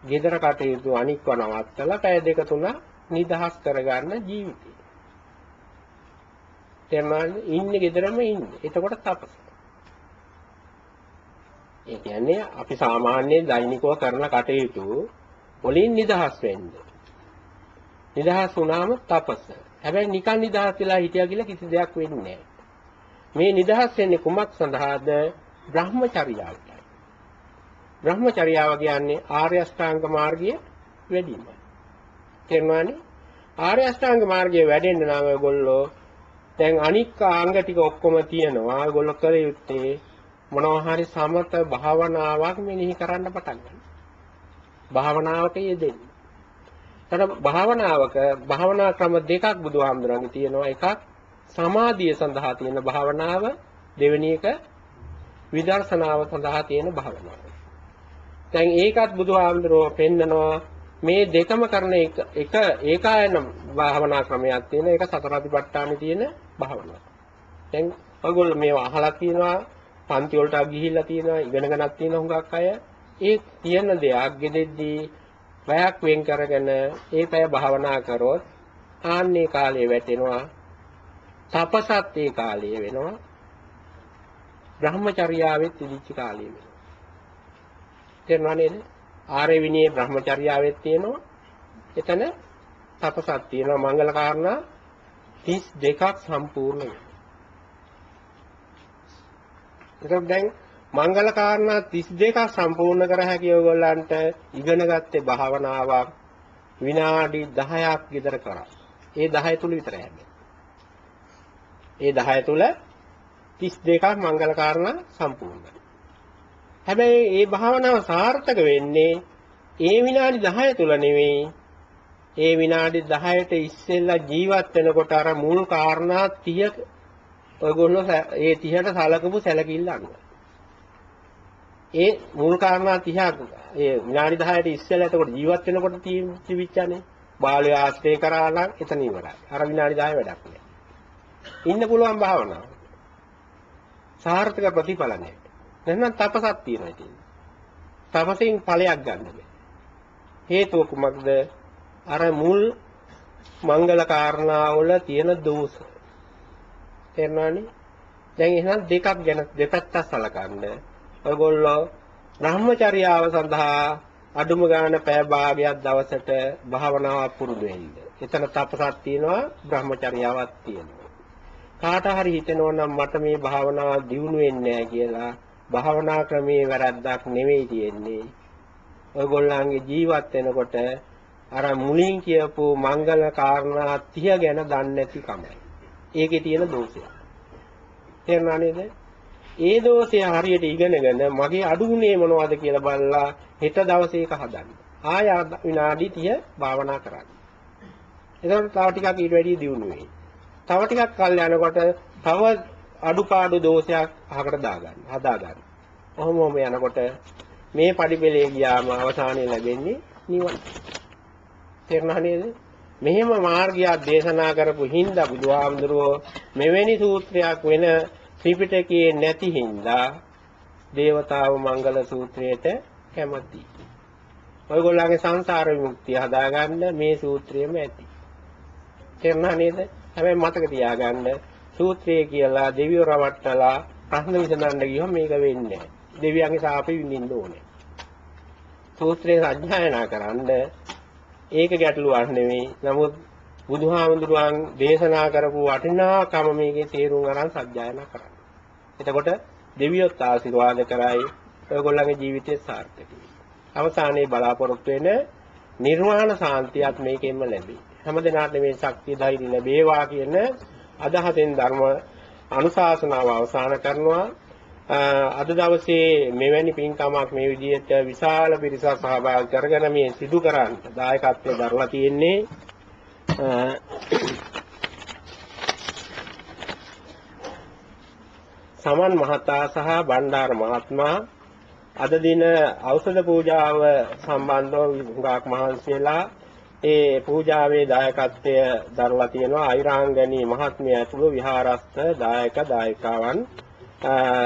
ගෙදර කටයුතු අනික්ව නවත්තලා පැය දෙක තුන නිදහස් කරගන්න ජීවිතේ. තේරුණාද? ඉන්නේ ගෙදරම ඉන්නේ. එතකොට තපස. ඒ කියන්නේ අපි සාමාන්‍යයෙන් දෛනිකව කරන කටයුතු වලින් නිදහස් වෙන්න. නිදහස් වුණාම තපස. හැබැයි නිකන් නිදහස් වෙලා හිටියා කියලා කිසි දෙයක් වෙන්නේ නැහැ. මේ නිදහස් වෙන්නේ කුමක් සඳහාද? බ්‍රහ්මචර්යාවටයි. බ්‍රහ්මචර්යාව කියන්නේ ආර්ය අෂ්ටාංග මාර්ගයේ වැඩිම. තේරුණානේ? ආර්ය අෂ්ටාංග මාර්ගයේ වැඩෙන්න නම් ඔයගොල්ලෝ දැන් අනික් අංග ටික ඔක්කොම තියෙනවා. ඔයගොල්ලෝ කළ යුත්තේ මොනවා හරි සමත භාවනාවක් මෙනෙහි කරන්න පටන් ගන්න. භාවනාවක යෙදෙන්න. තර භාවනාවක භාවනා ක්‍රම දෙකක් බුදුහාමුදුරන්ගේ තියෙනවා. එකක් සමාධිය සඳහා තියෙන භාවනාව, දෙවෙනි එක විදර්ශනාව සඳහා තියෙන භාවනාව. දැන් ඒකත් බුදුහාමුදුරුවෝ පෙන්නනවා මේ දෙකම කරන එක එක ඒකායන භාවනා ක්‍රමයක් තියෙන එක සතර අධිපට්ඨානෙ තියෙන භාවනාව. දැන් ඔයගොල්ලෝ මේවා අහලා තියෙනවා පන්ති වලට ගිහිල්ලා තියෙනවා ඉගෙනගෙනක් තියෙන හුඟක් අය. ඒ තියෙන දෙයක් ගෙදෙද්දී පැයක් වෙන් කරගෙන ඒ පැය භාවනා කරොත් ආන්නේ කාලය වැටෙනවා තපසත් ඒ කාලය වෙනවා. බ්‍රහ්මචර්යාවෙත් ඉදිච්ච කාලය වෙනවා. තේරුණා නේද ආර්ය විනී බ්‍රහ්මචර්යාවෙත් තියෙනවා එතන තපසක් තියෙනවා මංගල කාරණා 32ක් සම්පූර්ණ වෙනවා ඒකත් දැන් මංගල කාරණා 32ක් සම්පූර්ණ කර හැකි ඔයගොල්ලන්ට ඉගෙන ගත්තේ භාවනාවක් විනාඩි 10ක් විතර කරා. ඒ 10 තුල විතරයි හැබැයි. ඒ 10 තුල 32ක් මංගල කාරණා සම්පූර්ණයි. හැබැයි මේ භාවනාව සාර්ථක වෙන්නේ ඒ විනාඩි 10 තුල නෙවෙයි. ඒ විනාඩි 10ට ඉස්සෙල්ලා ජීවත් වෙනකොට අර මුල් කාරණා 30 ඔයගොල්ලෝ ඒ 30ට සලකපු සැලකිල්ල අනුව. ඒ මුල් කාරණා 30ක් ඒ විනාඩි 10ට ඉස්සෙල්ලා එතකොට ජීවත් වෙනකොට තිබිච්චනේ. බාලය ආශ්‍රය කරා නම් එතන ඉවරයි. අර විනාඩි 10 වැඩක් නෑ. ඉන්න පුළුවන් භාවනාව. සාර්ථක ප්‍රතිඵල නෑ. නැත්නම් තපසක් තියෙනවා ඉතින්. තපසෙන් ඵලයක් ගන්න බෑ. හේතුව කුමක්ද? අර මුල් මංගල කාරණාවල තියෙන දෝෂ. තේරෙනවනේ? දැන් එහෙනම් දෙකක් ගැන දෙපැත්තක් සලකන්න. ඔයගොල්ලෝ බ්‍රහ්මචර්යාව සඳහා අඩුම ගාන පැය භාගයක් දවසට භාවනාවක් පුරුදු වෙන්න. එතන තපසක් තියෙනවා බ්‍රහ්මචර්යාවක් තියෙනවා. කාට හරි හිතෙනවා නම් මට මේ භාවනාව දියුණු වෙන්නේ නැහැ කියලා භාවනා ක්‍රමයේ වැරද්දක් නෙවෙයි තියෙන්නේ. ඔයගොල්ලන්ගේ ජීවත් වෙනකොට අර මුලින් කියපු මංගල කාරණා 30 ගැන දන්නේ නැති කමයි. ඒකේ තියෙන දෝෂය. තේරුණා නේද? ඒ දෝෂය හරියට ඉගෙනගෙන මගේ අඩුුනේ මොනවද කියලා බලලා හෙට දවසේ එක හදන්න. ආය විනාඩි 30 භාවනා කරන්න. එතකොට තව ටිකක් ඊට වැඩිය දියුණු වෙයි. තව ටිකක් කල් යනකොට තව අඩුපාඩු දෝෂයක් අහකට දාගන්න. හදාගන්න. ඔහොම ඔහොම යනකොට මේ පඩිපෙළේ ගියාම අවසානයේ ලැබෙන්නේ නිවන. තේරුණා නේද? මෙහෙම මාර්ගයක් දේශනා කරපු හින්දා බුදුහාමුදුරුවෝ මෙවැනි සූත්‍රයක් වෙන ත්‍රිපිටකයේ නැති හින්දා දේවතාව මංගල සූත්‍රයට කැමති. ඔයගොල්ලන්ගේ සංසාර විමුක්තිය හදාගන්න මේ සූත්‍රයම ඇති. තේරුණා නේද? හැබැයි මතක තියාගන්න සූත්‍රය කියලා දෙවියෝ රවට්ටලා ප්‍රශ්න විසඳන්න ගියොත් මේක වෙන්නේ නැහැ. දෙවියන්ගේ සාපේ විඳින්න ඕනේ. සූත්‍රය සත්‍යයනා කරන්න ඒක ගැටලුවක් නෙවෙයි. නමුත් බුදුහාමුදුරුවන් දේශනා කරපු වටිනාකම මේකේ තේරුම් අරන් සත්‍යයනා කරන්න. එතකොට දෙවියොත් ආශිර්වාද කරයි ඔයගොල්ලන්ගේ ජීවිතය සාර්ථකයි. අවසානයේ බලාපොරොත්තු වෙන නිර්වාණ සාන්තියත් මේකෙන්ම ලැබේ. හැමදෙනාට මේ ශක්තිය ධෛර්ය ලැබේවා කියන අදහසෙන් ධර්ම අනුශාසනාව අවසන් කරනවා. අද දවසේ මෙවැනි පින්කමක් මේ විදිහට විශාල පිරිසක් සහභාගී කරගෙන මේ සිදු කරන්න දායකත්වය දරලා තියෙන්නේ සමන් මහතා සහ බණ්ඩාර මහත්මයා අද දින ඖෂධ පූජාව සම්බන්ධව හුඟක් මහන්සි වෙලා ඒ පූජාවේ දායකත්වය දරලා තියෙනවා අයිරාංගනී මහත්මිය ඇතුළු විහාරස්ත දායක දායකාවන්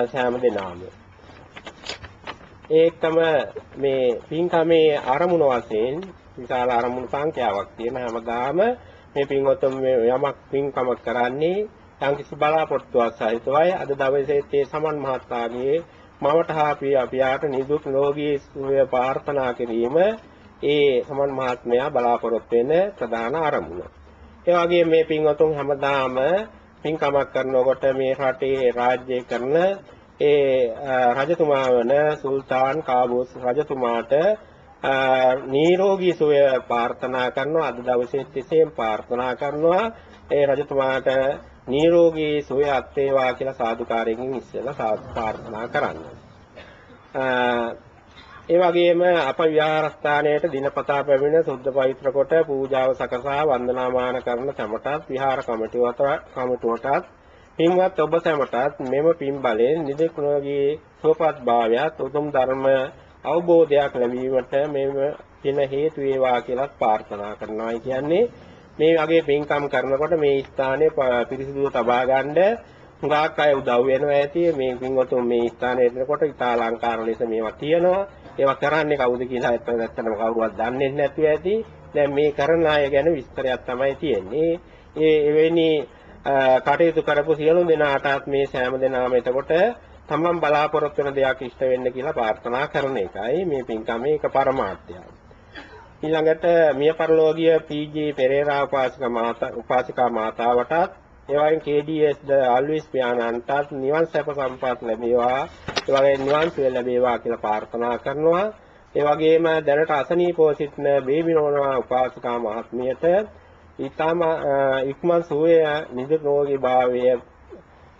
සෑම දෙනාම. ඒකම මේ පින්කමේ ආරමුණ වශයෙන් විශාල ආරමුණු සංඛ්‍යාවක් තියෙන හැමදාම මේ පින්වතුන් මේ යමක් පින්කමක් කරන්නේ යම්කිසි බලාපොරොත්තුවක් සහිතවයි අද දවසේ තේ සමන් මහත්මයාගේ මවට හා පියාට නිදුක් නිරෝගී සුවය ප්‍රාර්ථනා කිරීම ඒ සමන් මහත්මයා බලාපොරොත්තු වෙන ප්‍රධාන ආරමුණ. ඒ වගේම මේ පින්වතුන් හැමදාම පින්කමක් කරනකොට මේ රටේ රාජ්‍ය කරන ඒ රජතුමා වන සුල්තාන් කාබූස් රජතුමාට නිරෝගී සුවය ප්‍රාර්ථනා කරනවා අද දවසේ තිසෙන් ප්‍රාර්ථනා කරනවා ඒ රජතුමාට නිරෝගී සුවය අත් වේවා කියලා සාදුකාරයෙන් ඉස්සෙල්ලා සාදු ප්‍රාර්ථනා කරන්න. ඒ වගේම අප විහාරස්ථානයට දිනපතා පැමිණ සුද්ධ පවිත්‍ර කොට පූජාව සකසා වන්දනාමාන කරන සමටත් විහාර කමිටුවට කමිටුවටත් පින්වත් ඔබ සැමටත් මෙම පින් බලයෙන් නිදුක් නිරෝගී සුවපත් භාවයත් උතුම් ධර්ම අවබෝධයක් ලැබීමට මෙම පින හේතු වේවා කියලා ප්‍රාර්ථනා කරනවා කියන්නේ. මේ වගේ පින්කම් කරනකොට මේ ස්ථානය පිරිසිදුව තබා ගන්න හුඟක් අය උදව් වෙනවා ඇති. මේ පින්වතුන් මේ ස්ථානයේ එනකොට ඉතා අලංකාර ලෙස මේවා තියෙනවා. ඒවා කරන්නේ කවුද කියලා ඇත්තටම කවුරුවත් දන්නේ නැතුව ඇති. දැන් මේ කරන අය ගැන විස්තරයක් තමයි තියෙන්නේ. ඒ එවැනි කටයුතු කරපු සියලු දෙනාටත් මේ සෑම දෙනාම එතකොට තමන් බලාපොරොත්තු වෙන දෙයක් ඉෂ්ට වෙන්න කියලා ප්‍රාර්ථනා කරන එකයි මේ පින්කමේ එක පරමාර්ථයයි. ඊළඟට මිය පරලෝකීය පී.ජී. පෙරේරා උපාසක මාතා උපාසිකා මාතාවටත් ඒ වගේම KDS ද ආල්විස් පියාණන්ටත් නිවන් සැප සම්පත් ලැබේවා. ඒ වගේම නිවන් සුව ලැබේවා කියලා ප්‍රාර්ථනා කරනවා ඒ වගේම දැනට අසනීපව සිටින බේබිනෝනා උපාසිකා මහත්මියට ඊටම ඉක්මන් සුවය නිරෝගී භාවය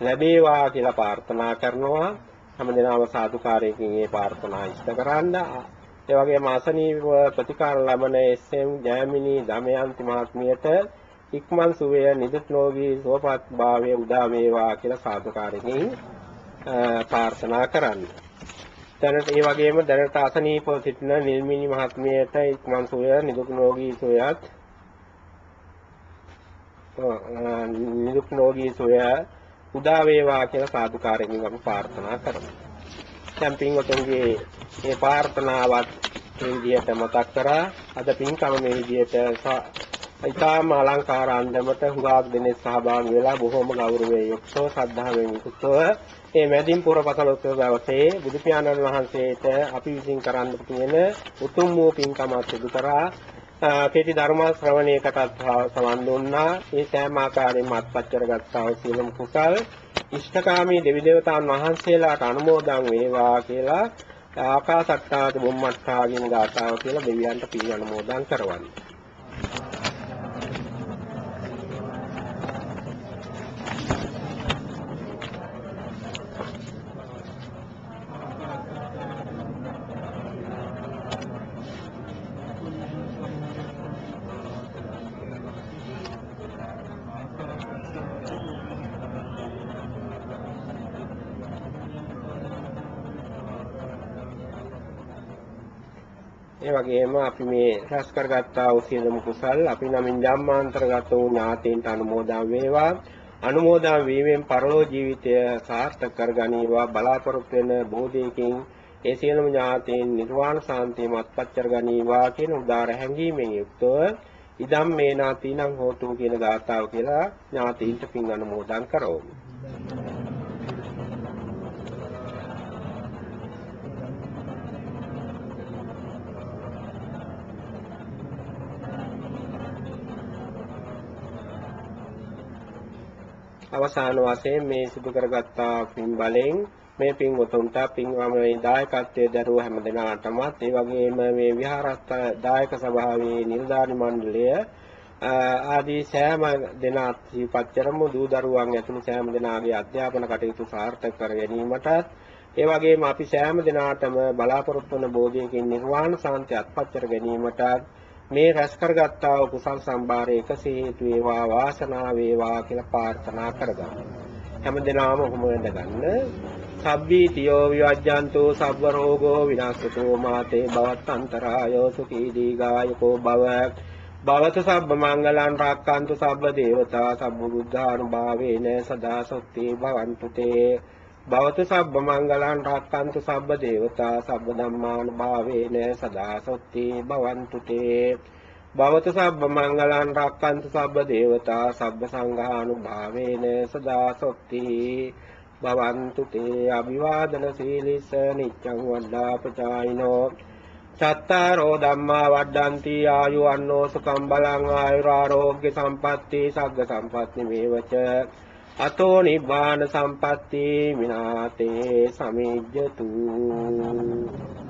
ලැබේවා කියලා ප්‍රාර්ථනා කරනවා හැමදෙනාම සාදුකාරයකින් මේ ප්‍රාර්ථනා ඉෂ්ට කරන්න ඒ වගේම අසනීප ප්‍රතිකාර ලබන එස්.එම්. ජයමිනී දමයන්ති මහත්මියට ඉක්මන් සුවය නිදුක් ලෝකී සුවපත් භාවය උදා වේවා කියලා සාදුකාරයෙන් ප්‍රාර්ථනා කරන්න. දැනට ඒ වගේම දැනට අසනීපව සිටින නිල්මිනි මහත්මියට ඉක්මන් සුවය නිදුක් ලෝකී සුවයත් නිදුක් ලෝකී සුවය උදා වේවා කියලා සාදුකාරයෙන් අපි ප්‍රාර්ථනා කරමු. දැන් පින්වතුන්ගේ මේ ප්‍රාර්ථනාවත් මේ විදිහට මතක් කරා අද පින්කම මේ විදිහට ඉතාම අලංකාර අන්දමට හුඟක් දෙනෙක් සහභාගී වෙලා බොහොම ගෞරවයෙන් යුක්තව ශ්‍රද්ධාවෙන් යුක්තව මේ මැදින් පුර පසළොස්වක දවසේ බුදු පියාණන් වහන්සේට අපි විසින් කරන්න තියෙන උතුම් වූ පින්කමක් සිදු කරා කෙටි ධර්ම ශ්‍රවණයකටත් සමන් දුන්නා ඒ සෑම ආකාරයෙන්ම අත්පත් කරගත්තා වූ සියලුම කුසල් ඉෂ්ඨකාමී දෙවි දේවතාවුන් වහන්සේලාට අනුමෝදන් වේවා කියලා ආකාසට්ටාද බුම්මට්ටා කියන ගාථාව කියලා දෙවියන්ට පිළි අනුමෝදන් කරවන්නේ. වගේම අපි මේ රැස් කරගත්තා වූ සියලුම කුසල් අපි නමින් ජම්මාන්තරගත වූ ඥාතීන්ට අනුමෝදන් වේවා. අනුමෝදන් වීමෙන් පරලෝ ජීවිතය සාර්ථක කරගනීවා බලාපොරොත්තු වෙන බෝධියකින් ඒ සියලුම ඥාතීන් නිර්වාණ සාන්තිය මත්පත් කරගනීවා කියන උදාර හැඟීමෙන් යුක්තව ඉදම් මේ නාතිනම් හෝතු කියන ගාථාව කියලා ඥාතීන්ට පින් අනුමෝදන් කරවමු. අවසාන වශයෙන් මේ සිදු කරගත්තා පින් බලෙන් මේ පින් උතුම්ට පින් වමනේ දායකත්වයේ දරුව හැම දෙනාටමත් ඒ වගේම මේ විහාරස්ථ දායක සභාවේ නිලධාරි මණ්ඩලය ආදී සෑම දෙනාත් සිහිපත් කරමු. දූ දරුවන් ඇතුළු සෑම දෙනාගේ අධ්‍යාපන කටයුතු සාර්ථක කර ගැනීමටත් ඒ වගේම අපි සෑම දිනාටම බලාපොරොත්තු වන බෝධියකින් නිර්වාණ සාන්තිය අත්පත් කර ගැනීමට මේ රැස් කරගත්තා වූ කුසල් සම්භාරය එකසේ හේතු වේවා වාසනාව වේවා කියලා ප්‍රාර්ථනා කරගන්න. හැමදෙනාම ඔහොම වෙන්න ගන්න. සබ්බී තියෝ විවජ්ජන්තෝ සබ්බ රෝගෝ විනාශතෝ මාතේ භවත් අන්තරායෝ සුඛී දීගායකෝ භව භවත සබ්බ මංගලං රක්칸තු සබ්බ දේවතා සබ්බ බුද්ධානුභාවේන සදා සොත්ති භවන්තු තේ භවතු සබ්බ මංගලං රක්칸තු සබ්බ දේවතා සබ්බ ධම්මාන භාවේන සදා සොත්ති භවන්තු තේ. භවතු සබ්බ මංගලං රක්칸තු සබ්බ දේවතා සබ්බ සංඝානුභාවේන සදා සොත්ති භවන්තු තේ. අභිවාදන සීලිස නිච්ඡං වඩා පචායිනෝ චත්තාරෝ ධම්මා වඩ්ඩන්ති ආයු අන්නෝ සුඛම් බලං ආයුරාෝග්‍ය සම්පatti සග්ග සම්පatti මේවච. අතෝ නිබ්බාන සම්පatti විනාතේ සමිජ්ජතු